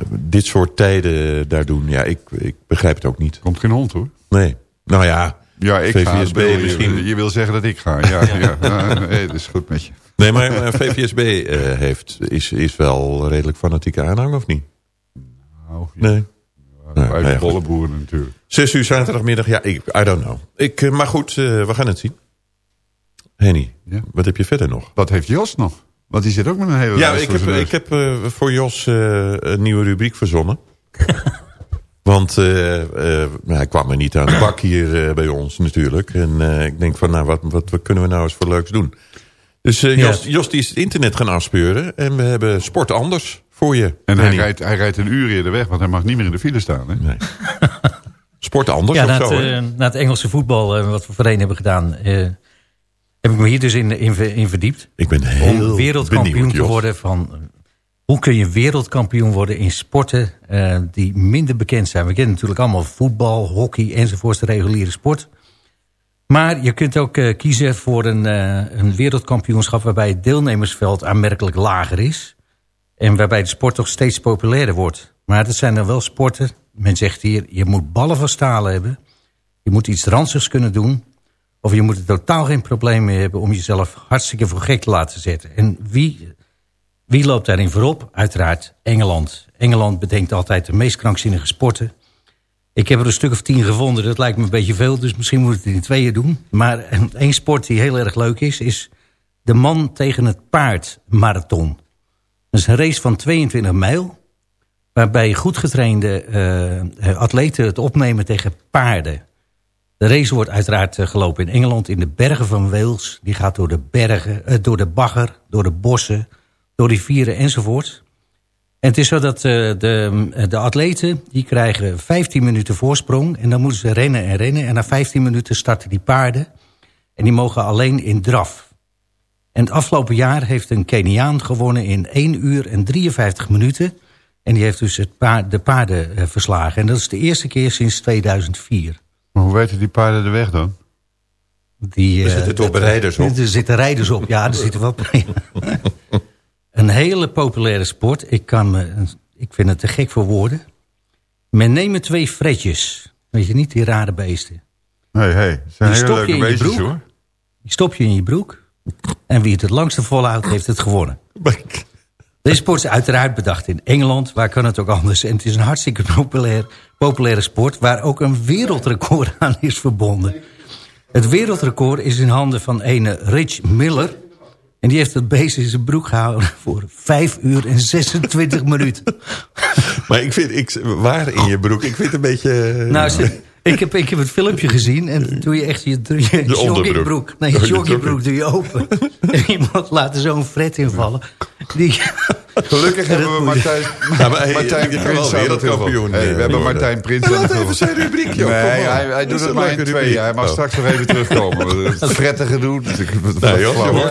dit soort tijden daar doen? Ja, ik, ik begrijp het ook niet. Komt geen hond, hoor. Nee. Nou ja, Ja, ik ga. VVSB je- misschien. Je, wil zeggen dat ik ga. Ja, ja. ja. nee, dat is goed met je. Nee, maar VVSB eh, heeft, is, is wel redelijk fanatieke aanhang, of niet? Nou, ja. Nee. Uit de goed. bollenboeren natuurlijk. Zes uur zaterdagmiddag, ja, ik, I don't know. Ik, eh, maar goed, eh, we gaan het zien. Henny, Ja. wat heb je verder nog? Wat heeft Jos nog? Want die zit ook met een hele Ja, ik heb, ik heb eh, voor Jos eh, een nieuwe rubriek verzonnen. Want eh, eh, nou, hij kwam er niet aan de bak hier eh, bij ons natuurlijk. En eh, ik denk van, nou, wat, wat, wat kunnen we nou eens voor leuks doen? Dus eh, Jos, Jos die is het internet gaan afspeuren. En we hebben sport anders voor je. En hij rijdt, hij rijdt een uur eerder weg, want hij mag niet meer in de file staan. Hè? Nee. Sport anders Ja, of na zo, het, eh, na het Engelse voetbal, eh, wat we voorheen hebben gedaan... eh, heb ik me hier dus in, in, in verdiept. Ik ben heel Om wereldkampioen benieuwd, te worden van... Hoe kun je wereldkampioen worden in sporten die minder bekend zijn? We kennen natuurlijk allemaal voetbal, hockey enzovoorts, de reguliere sport. Maar je kunt ook kiezen voor een, een wereldkampioenschap... waarbij het deelnemersveld aanmerkelijk lager is. En waarbij de sport toch steeds populairder wordt. Maar dat zijn dan wel sporten. Men zegt hier, je moet ballen van stalen hebben. Je moet iets ranzigs kunnen doen. Of je moet er totaal geen probleem mee hebben... om jezelf hartstikke voor gek te laten zetten. En wie, wie loopt daarin voorop? Uiteraard Engeland. Engeland bedenkt altijd de meest krankzinnige sporten. Ik heb er een stuk of tien gevonden. Dat lijkt me een beetje veel, dus misschien moet ik het in tweeën doen. Maar één sport die heel erg leuk is... is de man tegen het paard marathon. Is een race van 22 mijl... waarbij goed getrainde eh, atleten het opnemen tegen paarden. De race wordt uiteraard eh, gelopen in Engeland... in de bergen van Wales. Die gaat door de bergen, eh, door de bagger, door de bossen... door rivieren enzovoort. En het is zo dat de, de atleten... die krijgen 15 minuten voorsprong... en dan moeten ze rennen en rennen... en na 15 minuten starten die paarden... En die mogen alleen in draf. En het afgelopen jaar heeft een Keniaan gewonnen in 1 uur en 53 minuten. En die heeft dus het paard, de paarden eh, verslagen. En dat is de eerste keer sinds 2004. Maar hoe weten die paarden de weg dan? Die, Er eh, zitten toch dat- rijders op? Er zitten rijders op, ja. Er zitten wel... een hele populaire sport. Ik, kan me, ik vind het te gek voor woorden. Men neemt twee fretjes. Weet je niet, die rare beesten. Nee, hey, het zijn Die hele leuke beestjes hoor. Die stop je in je broek. En wie het het langste volhoudt, heeft het gewonnen. Deze sport is uiteraard bedacht in Engeland. Waar kan het ook anders? En het is een hartstikke populair, populaire sport... waar ook een wereldrecord aan is verbonden. Het wereldrecord is in handen van ene Rich Miller... en die heeft het beest in zijn broek gehouden... voor 5 uur en 26 minuten. Maar ik vind, ik, waar in je broek? Ik vind het een beetje... eh, Nou, ze- ik, heb, ik heb het filmpje gezien en dan doe je echt je, joggingbroek. Nee, je je joggingbroek doe je open. en iemand laat er zo'n fret invallen. Die, Gelukkig hebben we Martijn, Ja, maar, hey, Martijn Prins aan. Hey, eh, we hebben. Martijn Prins aan telefoon. even zijn rubriek, joh, Nee, hij, doet het maar in twee. Hij mag Oh. straks nog even terugkomen. Het fretten gedoe. dus Nee, joh.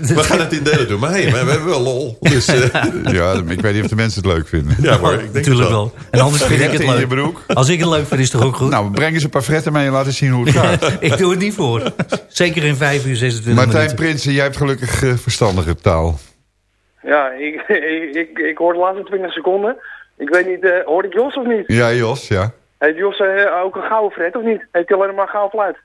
We gaan het in delen doen. Maar hey, maar we hebben wel lol. Dus, eh, Ja, ik weet niet of de mensen het leuk vinden. ja hoor, ik denk Natuurlijk het wel. En anders vind ik het Fretten in je leuk. broek. Als ik het leuk vind, is het toch ook goed? Nou, breng eens een paar fretten mee en laat eens zien hoe het gaat. ik doe het niet voor. Zeker in 5 uur 26 Martijn minuten. Prinsen, jij hebt gelukkig eh, verstandige taal. Ja, ik, ik, ik, ik hoor de laatste 20 seconden. Ik weet niet, eh hoorde ik Jos of niet? Ja, Jos, ja. Heeft Jos eh, ook een gouden fret of niet? Heeft hij alleen maar een gouden fluit?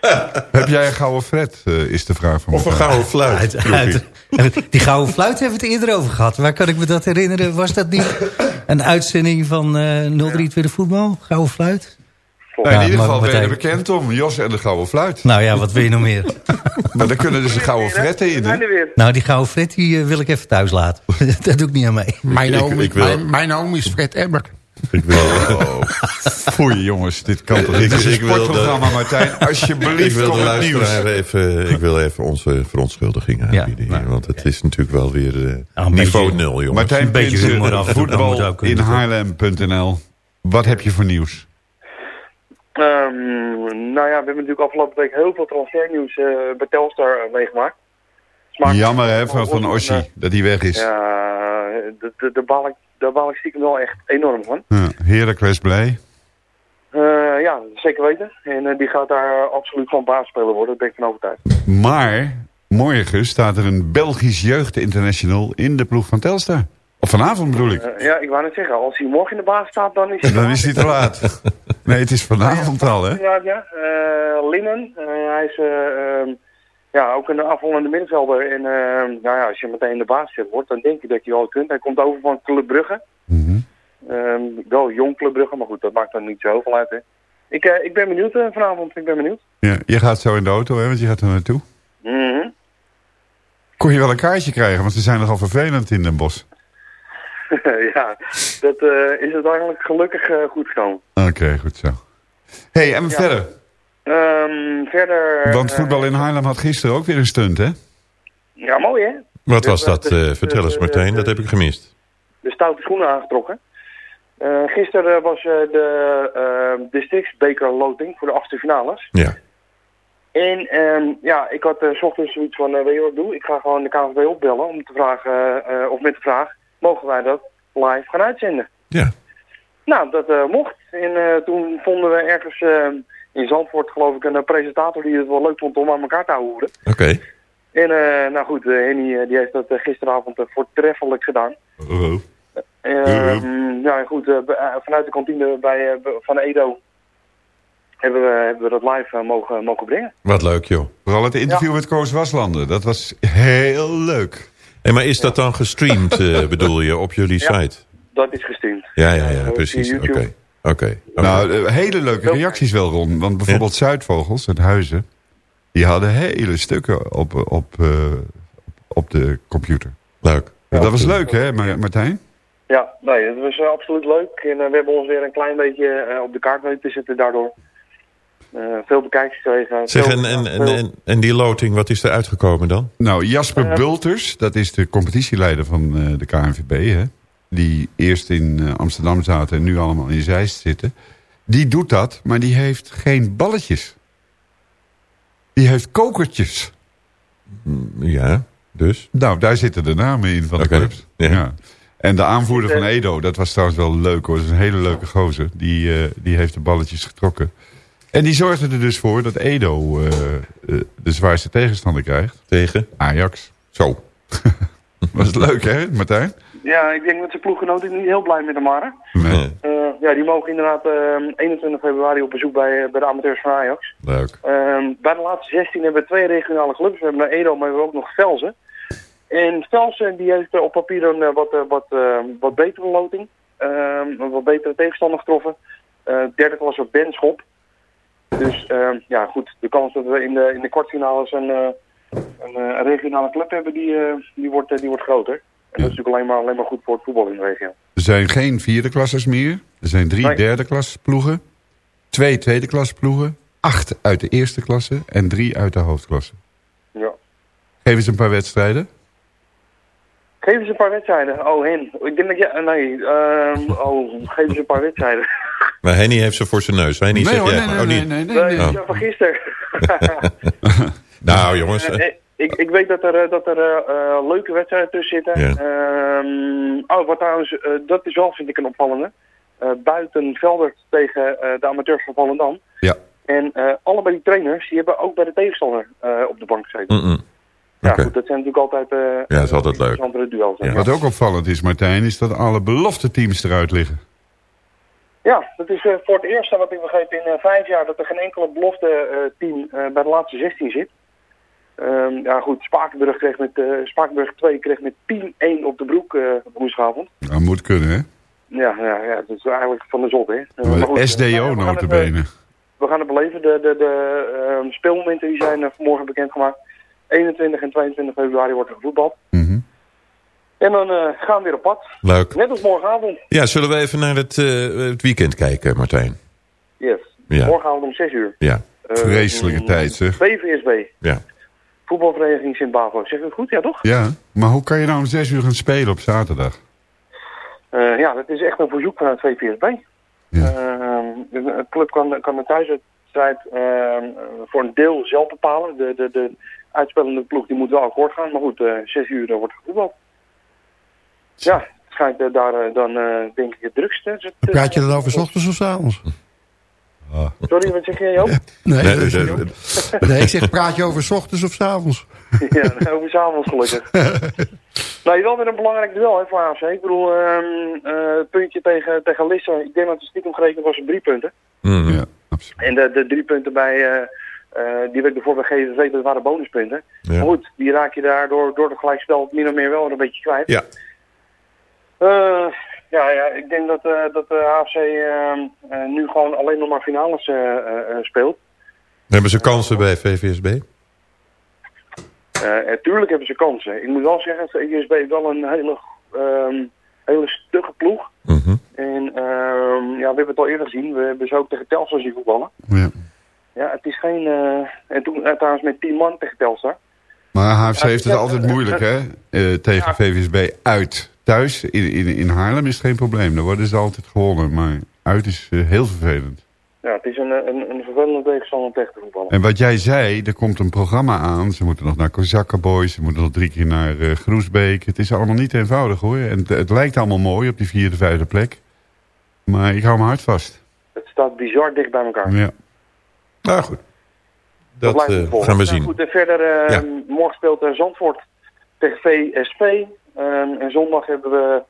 Heb jij een gouden fret, eh, is de vraag van Of een gouden fluit. Uit- uit- die gouden fluit hebben we het eerder over gehad. Waar kan ik me dat herinneren? Was dat niet een uitzending van eh 023 voetbal? Gouden fluit? Nou, in ieder geval ben je Martijn- bekend om Jos en de gouden fluit. Nou ja, wat wil je nog meer? Maar daar kunnen dus een gouden fretten in, er. Nou, die gouden fret die, eh, wil ik even thuis laten. dat doe ik niet aan mee. Mijn Ik- oom, ik wil- mijn, mijn oom is Fred Emmer. Ik wil, Foei jongens, dit kan toch niet. Ik- Het is een ik wil de- sportprogramma, Martijn. ik Alsjeblieft, wil kom de het nieuws. even, ik wil even onze verontschuldiging aanbieden. hier, want het is natuurlijk wel weer eh, Nou, niveau beetje- nul, jongens. Martijn Een beetje voetbal in. Haarlem.nl. Wat heb je voor nieuws? Ehm, nou ja, we hebben natuurlijk afgelopen week heel veel transfernieuws eh, bij Telstar eh, meegemaakt. Jammer hè, van, van Ossie, dat hij weg is. Ja, de- de- daar baal ik- baal ik stiekem wel echt enorm van. Ja, Heracles blij. Eh, ja, zeker weten. En die gaat daar absoluut van baasspeler worden, daar ben ik van overtuigd. Maar morgen staat er een Belgisch jeugdinternational in de ploeg van Telstar. Of vanavond bedoel ik. Eh, ja, ik wou net zeggen, als hij morgen in de baas staat, dan is hij Dan is hij te laat. Nee, het is vanavond al hè. Ja, ja. Eh, Linnen, eh, hij is eh, ehm, ja, ook een afvallende middenvelder. En ehm, nou ja, als je meteen in de baas zet wordt, dan denk je dat je al kunt. Hij komt over van Club Brugge. Mhm. Ehm, wel jong Club Brugge, maar goed, dat maakt dan niet zo veel uit. Hè. Ik, ik ben benieuwd vanavond, ik ben benieuwd. Ja, je gaat zo in de auto hè, want je gaat er naartoe. Mhm. Kon je wel een kaartje krijgen, want ze zijn nogal vervelend in Den Bosch. ja, dat eh, is uiteindelijk gelukkig eh, goed gekomen. Oké, goed zo. hey, en Ja. verder? Ehm, verder... Want eh, voetbal in Haarlem had gisteren ook weer een stunt, hè? Ja, mooi hè? Wat was de- dat? de- eh, vertel eens Martijn, de- dat heb ik gemist. de stoute schoenen aangetrokken. Eh, gisteren eh, was eh, de uh, districtsbekerloting voor de achtste finales. Ja. En ehm, ja, ik had eh, 's ochtends zoiets van, eh, weet je wat ik doe? Ik ga gewoon de KNVB opbellen om te vragen, eh, of met de vraag, mogen wij dat live gaan uitzenden? Ja. Nou, dat eh, mocht. En eh, toen vonden we ergens eh, in Zandvoort, geloof ik, een presentator die het wel leuk vond om aan elkaar te houden. Oké. En nou goed, Henny die heeft dat gisteravond voortreffelijk gedaan. Oh. Ehm, ja, goed, eh, be- eh, vanuit de kantine bij, van Edo hebben we, hebben we dat live mogen, mogen brengen. Wat leuk, joh. Vooral het interview met Koos Waslanden. Dat was heel leuk. Hey, maar is dat dan gestreamd, eh, bedoel je, op jullie Ja. site? Dat is gestuurd. Ja, ja, ja, precies. Oké. Oké. Nou, eh, hele leuke reacties wel, Ron. Want bijvoorbeeld Zuidvogels, het Huizen... die hadden hele stukken op, op, eh, op de computer. Leuk. dat was leuk, hè, Ma- Martijn? Ja, nee, het was absoluut leuk. En we hebben ons weer een klein beetje eh, op de kaart weten te zetten daardoor. Eh, veel bekijks gekregen. Zeg, Veel- en, en, en, veel- en, en die loting, wat is er uitgekomen dan? Nou, Jasper Eh. Bulters, dat is de competitieleider van eh, de KNVB... Hè, die eerst in eh, Amsterdam zaten en nu allemaal in Zeist zitten... die doet dat, maar die heeft geen balletjes. Die heeft kokertjes. Ja, dus? Nou, daar zitten de namen in van de clubs. ja. En de aanvoerder van Edo, dat was trouwens wel leuk hoor. Dat is een hele leuke gozer. Die, eh, die heeft de balletjes getrokken. En die zorgde er dus voor dat Edo eh, eh, de zwaarste tegenstander krijgt. Tegen? Ajax. Zo. Was het leuk hè, Martijn? Ja, ik denk dat zijn ploeggenoten niet heel blij met hem waren. Nee. Eh, ja, die mogen inderdaad eh, 21 februari op bezoek bij, bij de amateurs van Ajax. Leuk. Ehm, bij de laatste 16 hebben we twee regionale clubs. We hebben Edo, maar we hebben ook nog Velzen. En Velzen die heeft op papier een wat, wat, eh, wat betere loting. Ehm, een wat betere tegenstander getroffen. Eh, derde klasse Benschop. Dus ehm, ja, goed. De kans dat we in de, in de kwartfinales een, eh, een, eh, een regionale club hebben, die, eh, die, wordt, die wordt groter. En dat is natuurlijk alleen maar, alleen maar goed voor het voetbal in de regio. Er zijn geen vierde klassers meer. Er zijn drie Nee. derde klasse ploegen. Twee tweede klasse ploegen. Acht uit de eerste klasse. En drie uit de hoofdklasse. Ja. Geef eens een paar wedstrijden. Geef eens een paar wedstrijden. Oh, Hen. Ik denk dat je... Nee. ehm, oh, geef eens een paar wedstrijden. Maar Henny heeft ze voor zijn neus. Henny Nee, hoor, jij. nee, nee, oh, nee, niet. nee, nee, Nee, nee. Oh. van gisteren. Nou jongens, Eh, eh, eh, ik, ik weet dat er, eh, dat er eh, eh, leuke wedstrijden tussen zitten. Ja. Ehm, oh, wat trouwens, eh, dat is wel vind ik een opvallende. Eh, buiten Veldert tegen eh, de amateurs van Volendam. Ja. En eh, allebei die trainers, die hebben ook bij de tegenstander eh, op de bank gezeten. mm-mm. Ja, goed, dat zijn natuurlijk altijd... eh Ja, dat is altijd leuk. interessante duels. Ja. Wat ook opvallend is, Martijn, is dat alle belofte teams eruit liggen. Ja, dat is eh, voor het eerst, wat ik begreep, in eh, vijf jaar dat er geen enkele belofte eh, team eh, bij de laatste 16 zit. Ehm, ja goed, Spakenburg, kreeg met, eh, Spakenburg 2 kreeg met 10-1 op de broek eh, woensdagavond. Dat moet kunnen, hè? Ja, ja, ja, dat is eigenlijk van de zot, hè. Eh, maar Maar goed, de eh, SDO eh, notabene. We gaan het beleven. De, de, de ehm, speelmomenten die zijn eh, vanmorgen bekendgemaakt. 21 en 22 februari wordt er gevoetbald. Mhm. En dan eh, gaan we weer op pad. leuk. Net als morgenavond. Ja, zullen we even naar het, eh, het weekend kijken, Martijn? Yes. Ja. Morgenavond om 6 uur. Ja, Eh, Vreselijke tijd, zeg. VVSB. ja. Voetbalvereniging Sint-Bavo. Zeg ik het goed? Ja, toch? Ja, maar hoe kan je nou om zes uur gaan spelen op zaterdag? Eh, ja, dat is echt een verzoek vanuit VVSB. Ja. Ehm, de, de club kan, kan de thuiswedstrijd ehm, voor een deel zelf bepalen. De, de, de uitspelende ploeg die moet wel akkoord gaan. Maar goed, eh 6 uur eh, wordt gevoetbald. Ja, het schijnt eh, daar dan eh, denk ik het drukste. te- te- Praat je dan over 's ochtends of 's avonds? Sorry, wat zeg je Joop? Nee, Nee, nee, ik zeg praat je over 's ochtends of 's avonds? ja, over s'avonds gelukkig. nou, wel weer een belangrijk duel hè, voor AFC. Ik bedoel, ehm eh, puntje tegen, tegen Lisse, ik denk dat het stiekem gerekend was op drie punten. Mhm. Ja, absoluut. En de, de drie punten bij, die week ervoor bij GVV, dat waren bonuspunten. Ja. Maar goed, die raak je daardoor door het gelijkspel min of meer wel een beetje kwijt. Ja. Eh, ja, ja, ik denk dat, eh, dat de AFC ehm, eh, nu gewoon alleen nog maar finales eh, eh, eh, speelt. Hebben ze kansen bij VVSB? Eh, tuurlijk hebben ze kansen. Ik moet wel zeggen, de ISB heeft wel een hele, ehm, hele stugge ploeg. Mhm. En ehm, ja, we hebben het al eerder gezien. We hebben ze ook tegen Telstar zien voetballen. Ja. Ja, het is geen... eh, en toen eh, trouwens met 10 man tegen Telstar. Maar HFC heeft het altijd moeilijk, hè? Eh, tegen. VVSB uit. Thuis, in, in, in Haarlem is het geen probleem. Daar worden ze altijd gewonnen. Maar uit is eh, heel vervelend. Ja, het is een, eh, een, een vervelende tegenstander om tegen te voetballen. En wat jij zei, er komt een programma aan. Ze moeten nog naar Kozakkenboys. Ze moeten nog drie keer naar eh, Groesbeek. Het is allemaal niet eenvoudig, hoor. En het, het lijkt allemaal mooi op die vierde, vijfde plek. Maar ik hou me hard vast. Het staat bizar dicht bij elkaar. Ja. Nou goed. Dat blijft eh, gaan we Nou, zien. goed, en verder, eh, Ja. morgen speelt eh, Zandvoort tegen VSV. Ehm, en zondag hebben we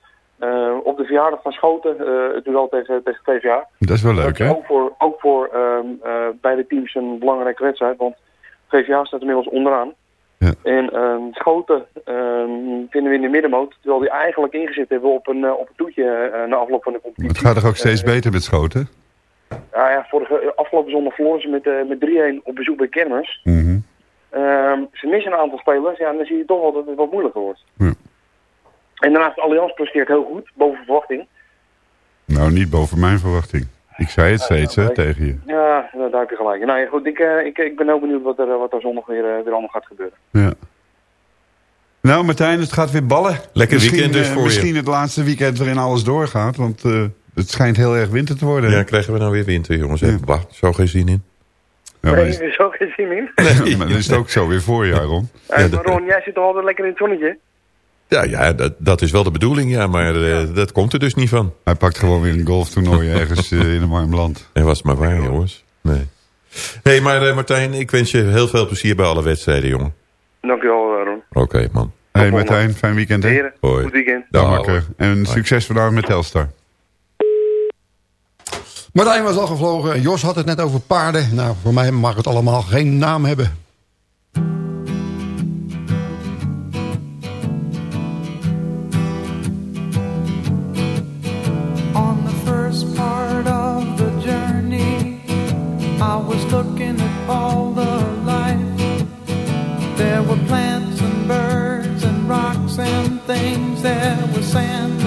op de verjaardag van Schoten het duel tegen, tegen TVA. Dat is wel leuk, Dat hè? Ook voor, ook voor eh, beide teams een belangrijke wedstrijd, want VVA staat inmiddels onderaan. Ja. En ehm, Schoten vinden we in de middenmoot, terwijl die eigenlijk ingezet hebben op een, op een toetje na afloop van de competitie. Het gaat toch ook steeds beter met schoten? Ja, ja, vorige, afgelopen zondag verloren ze met, eh, met 3-1 op bezoek bij Kermers. Mhm. Ehm, ze missen een aantal spelers, ja, en dan zie je toch wel dat het wat moeilijker wordt. Ja. En daarnaast, Allianz presteert heel goed, boven verwachting. Nou, niet boven mijn verwachting. Ik zei het steeds, hè, tegen je. Ja, daar heb je gelijk. Nou ja, goed, ik, eh, ik, ik ben ook benieuwd wat er, wat er zondag weer, eh, weer allemaal gaat gebeuren. Ja. Nou, Martijn, het gaat weer ballen. Lekker misschien, weekend dus voor je. Misschien het laatste weekend waarin alles doorgaat. Want eh, Het schijnt heel erg winter te worden. Ja, krijgen we nou weer winter, jongens. Ja. Bah, zo geen zin in. Ja, maar Nee, er is ook geen zin in. Ja, maar dan is het ook zo weer voorjaar, Ron. Hey, maar Ron, jij zit toch altijd lekker in het zonnetje? Ja, ja dat, dat is wel de bedoeling, ja. Maar eh, dat komt er dus niet van. Hij pakt gewoon weer een golftoernooi ergens eh, in een warm land. En was het maar waar, jongens. Nee. Hé, hey, maar eh, Martijn, ik wens je heel veel plezier bij alle wedstrijden, jongen. Dankjewel, Ron. Oké, man. Hey Martijn, fijn weekend hè? Heren, Hoi. goed weekend. Dag Dag. Makker. En succes vandaag met Telstar. Martijn was al gevlogen. Jos had het net over paarden. Nou, voor mij mag het allemaal geen naam hebben. On the first part of the journey, I was looking at all the life. There were plants and birds and rocks and things. There was sand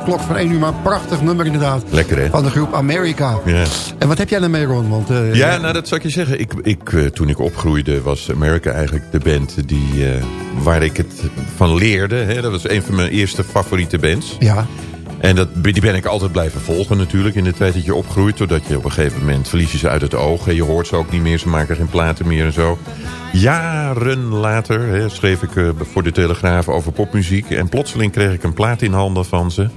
de klok van 1 uur. Maar prachtig nummer inderdaad. Lekker, hè? Van de groep America. Ja. En wat heb jij ermee, Ron? Want, eh, Ja, nou dat zou ik je zeggen. Ik, ik, eh, toen ik opgroeide was America eigenlijk de band die, eh, waar ik het van leerde. Hè. Dat was een van mijn eerste favoriete bands. Ja. En dat, die ben ik altijd blijven volgen natuurlijk in de tijd dat je opgroeit. Doordat je op een gegeven moment verlies je ze uit het oog. En je hoort ze ook niet meer, ze maken geen platen meer en zo. Jaren later hè, schreef ik voor de Telegraaf over popmuziek. En plotseling kreeg ik een plaat in handen van ze.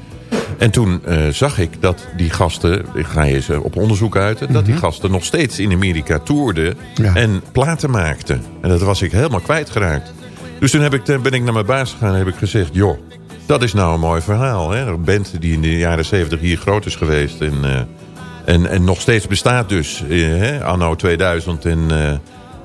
En toen eh, zag ik dat die gasten, ik ga eens eh, op onderzoek uit... dat die gasten nog steeds in Amerika toerden Ja. en platen maakten. En dat was ik helemaal kwijtgeraakt. Dus toen heb ik, eh, ben ik naar mijn baas gegaan en heb ik gezegd... joh, dat is nou een mooi verhaal. Hè? Een band die in de jaren zeventig hier groot is geweest... en, en, en nog steeds bestaat dus, hè, anno 2000... en,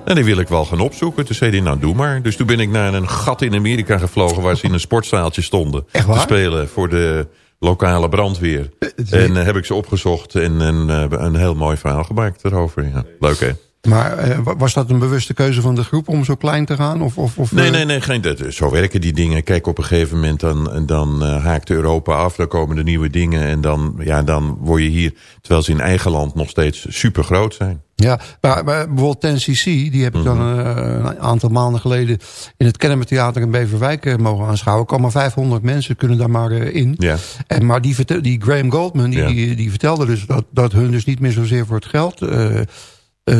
en die wil ik wel gaan opzoeken. Toen zei hij, nou doe maar. Dus toen ben ik naar een gat in Amerika gevlogen... waar ze in een sportzaaltje stonden Echt waar? te spelen voor de lokale brandweer. En eh, heb ik ze opgezocht en, en eh, een heel mooi verhaal gemaakt erover. Ja. Leuk hè? Maar eh, wa- was dat een bewuste keuze van de groep om zo klein te gaan? Of, of, of, Nee, eh, nee, nee, geen, dat, zo werken die dingen. Kijk, op een gegeven moment dan, dan eh, haakt Europa af. Dan komen er nieuwe dingen. En dan, ja, dan word je hier, terwijl ze in eigen land nog steeds super groot zijn. Ja, maar, maar bijvoorbeeld Ten CC, die heb ik dan Mhm. een aantal maanden geleden in het Kennemer Theater in Beverwijk mogen aanschouwen. Er komen 500 mensen, kunnen daar maar in. Ja. En, maar die, die Graham Goldman, die, Ja. die, die vertelde dus dat, dat hun dus niet meer zozeer voor het geld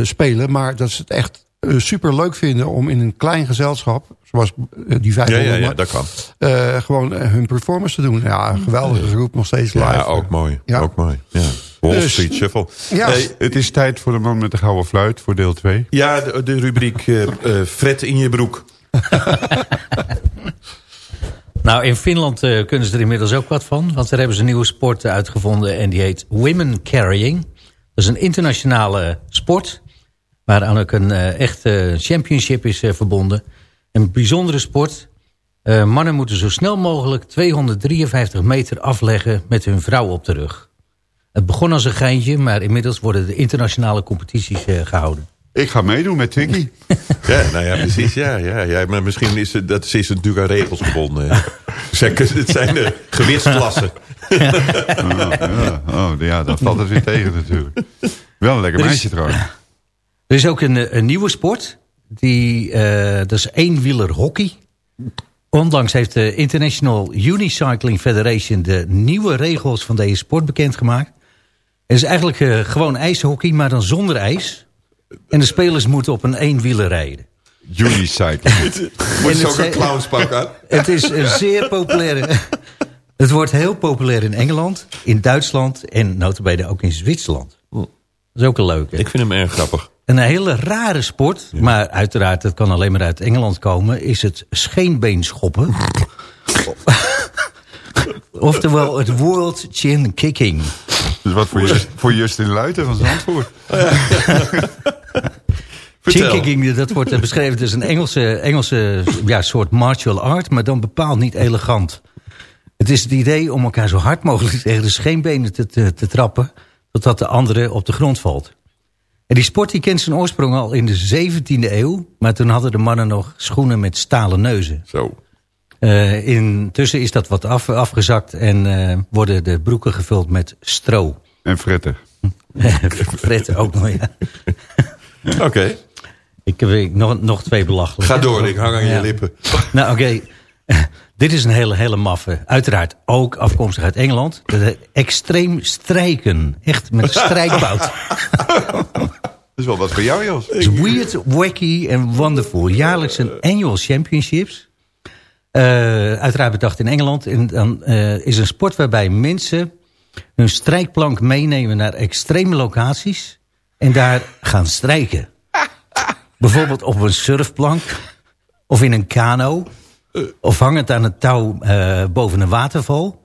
spelen. Maar dat ze het echt eh, super leuk vinden om in een klein gezelschap, zoals eh, die Ja, 500, ja, ja, maar, dat kan. eh, gewoon eh, hun performance te doen. Ja, een geweldige groep, nog steeds live. Ja, ook mooi. Ja. Ook mooi. Ja. Wall Dus- Street Shuffle. Ja. Hey, Het is tijd voor de man met de gouden fluit voor deel 2. ja, de, de rubriek eh eh, Fred in je broek. Nou, in Finland eh, kunnen ze er inmiddels ook wat van. Want daar hebben ze een nieuwe sport eh, uitgevonden. En die heet Women Carrying. Dat is een internationale sport. Waaraan ook een eh, echte championship is eh, verbonden. Een bijzondere sport. Eh, mannen moeten zo snel mogelijk 253 meter afleggen met hun vrouw op de rug. Het begon als een geintje, maar inmiddels worden de internationale competities eh, gehouden. Ik ga meedoen met Twiggy. Ja, nou ja, precies. Ja, ja, ja. Maar misschien is het, dat is het natuurlijk aan regels gebonden. hè. Het zijn de gewichtsklassen. Oh, ja. Oh, ja, dat valt het weer tegen natuurlijk. Wel een lekker Er is- meisje trouwens. Er is ook een, eh, een nieuwe sport. Die, eh, dat is eenwieler hockey. Onlangs heeft de International Unicycling Federation... de nieuwe regels van deze sport bekendgemaakt. Het is eigenlijk eh, gewoon ijshockey, maar dan zonder ijs. En de spelers moeten op een eenwieler rijden. Unicycling. Moet je ook een clownspak aan? Het is een zeer populair... Het wordt heel populair in Engeland, in Duitsland... en notabene ook in Zwitserland. Dat is ook een leuke. Ik vind hem erg grappig. Een hele rare sport, maar uiteraard, het kan alleen maar uit Engeland komen... is het scheenbeenschoppen. Oftewel het World Chin Kicking. Dus wat voor, Just, voor Justin Luiten van Zandvoort. Chin kicking, dat wordt eh, beschreven als een Engelse, Engelse ja, soort martial art... maar dan bepaald niet elegant. Het is het idee om elkaar zo hard mogelijk tegen de scheenbenen te, te, te trappen... totdat de andere op de grond valt. En die sport die kent zijn oorsprong al in de 17e eeuw... maar toen hadden de mannen nog schoenen met stalen neuzen. Zo. Eh, intussen is dat wat af, afgezakt en eh, worden de broeken gevuld met stro. En fretten. Fred ook nog, ja. Oké. Ik heb ik- nog, nog twee belachelijke. Ga door, ik hang aan je lippen. Nou, oké. Dit is een hele, hele maffe. Uiteraard ook afkomstig uit Engeland. De extreem strijken. Echt met strijkbout. Dat is wel wat voor jou, Jos. Is weird, wacky en wonderful. Jaarlijks een annual championships. Eh, uiteraard bedacht in Engeland. En dan eh, is een sport waarbij mensen hun strijkplank meenemen naar extreme locaties. En daar gaan strijken. Bijvoorbeeld op een surfplank. Of in een kano. Of hangend aan een touw eh, boven een waterval.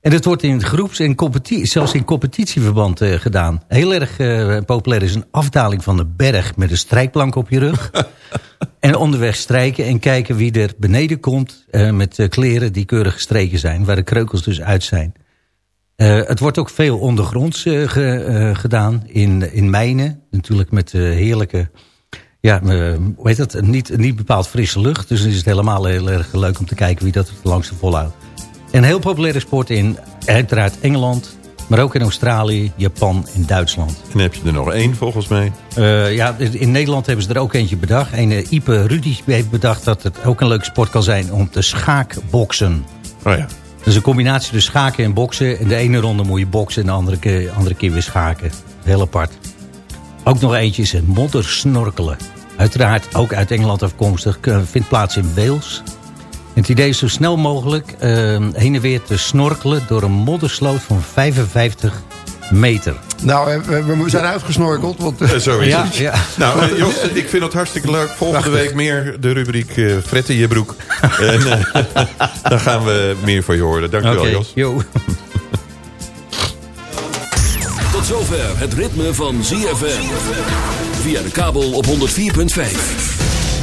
En dat wordt in groeps- en competitie, zelfs in competitieverband eh, gedaan. Heel erg eh, populair is een afdaling van de berg met een strijkplank op je rug. en onderweg strijken en kijken wie er beneden komt met kleren die keurig gestreken zijn. Waar de kreukels dus uit zijn. Het wordt ook veel ondergronds ge- gedaan in, in mijnen. Natuurlijk met heerlijke, ja, eh, hoe heet dat? Niet, niet bepaald frisse lucht. Dus dan is het helemaal heel erg leuk om te kijken wie dat het langste volhoudt. Een heel populaire sport in uiteraard Engeland, maar ook in Australië, Japan en Duitsland. En heb je er nog één volgens mij. Eh, ja, in Nederland hebben ze er ook eentje bedacht. Een uh, Ipe Rudy heeft bedacht dat het ook een leuke sport kan zijn om te schaakboksen. Oh ja. Dus een combinatie tussen schaken en boksen. In de ene ronde moet je boksen en de andere keer, andere keer weer schaken. Heel apart. Ook nog eentje is een moddersnorkelen. Uiteraard ook uit Engeland afkomstig. eh, Vindt plaats in Wales. En het idee is zo snel mogelijk eh, heen en weer te snorkelen... door een moddersloot van 55 meter. Nou, we, we- zijn uitgesnorkeld. Want, eh, Eh, Zo is Ja, het. ja. Nou, eh, Jos, ik vind het hartstikke leuk. Volgende week meer de rubriek eh fretten je broek. en eh, dan gaan we meer van je horen. Dankjewel, Oké, Jos. yo. Tot zover het ritme van ZFM. Via de kabel op 104.5.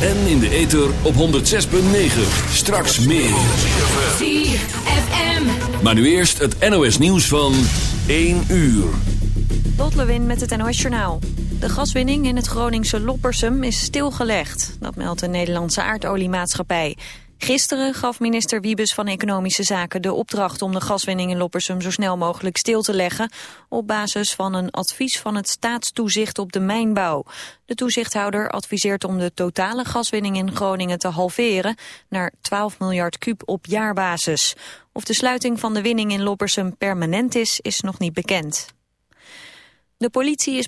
En in de ether op 106.9. Straks meer. ZFM. Maar nu eerst het NOS nieuws van 1 uur. Lot Lewin met het NOS Journaal. De gaswinning in het Groningse Loppersum is stilgelegd. Dat meldt de Nederlandse aardoliemaatschappij. Gisteren gaf minister Wiebes van Economische Zaken de opdracht om de gaswinning in Loppersum zo snel mogelijk stil te leggen op basis van een advies van het staatstoezicht op de mijnbouw. De toezichthouder adviseert om de totale gaswinning in Groningen te halveren naar 12 miljard kuub op jaarbasis. Of de sluiting van de winning in Loppersum permanent is, is nog niet bekend. De politie is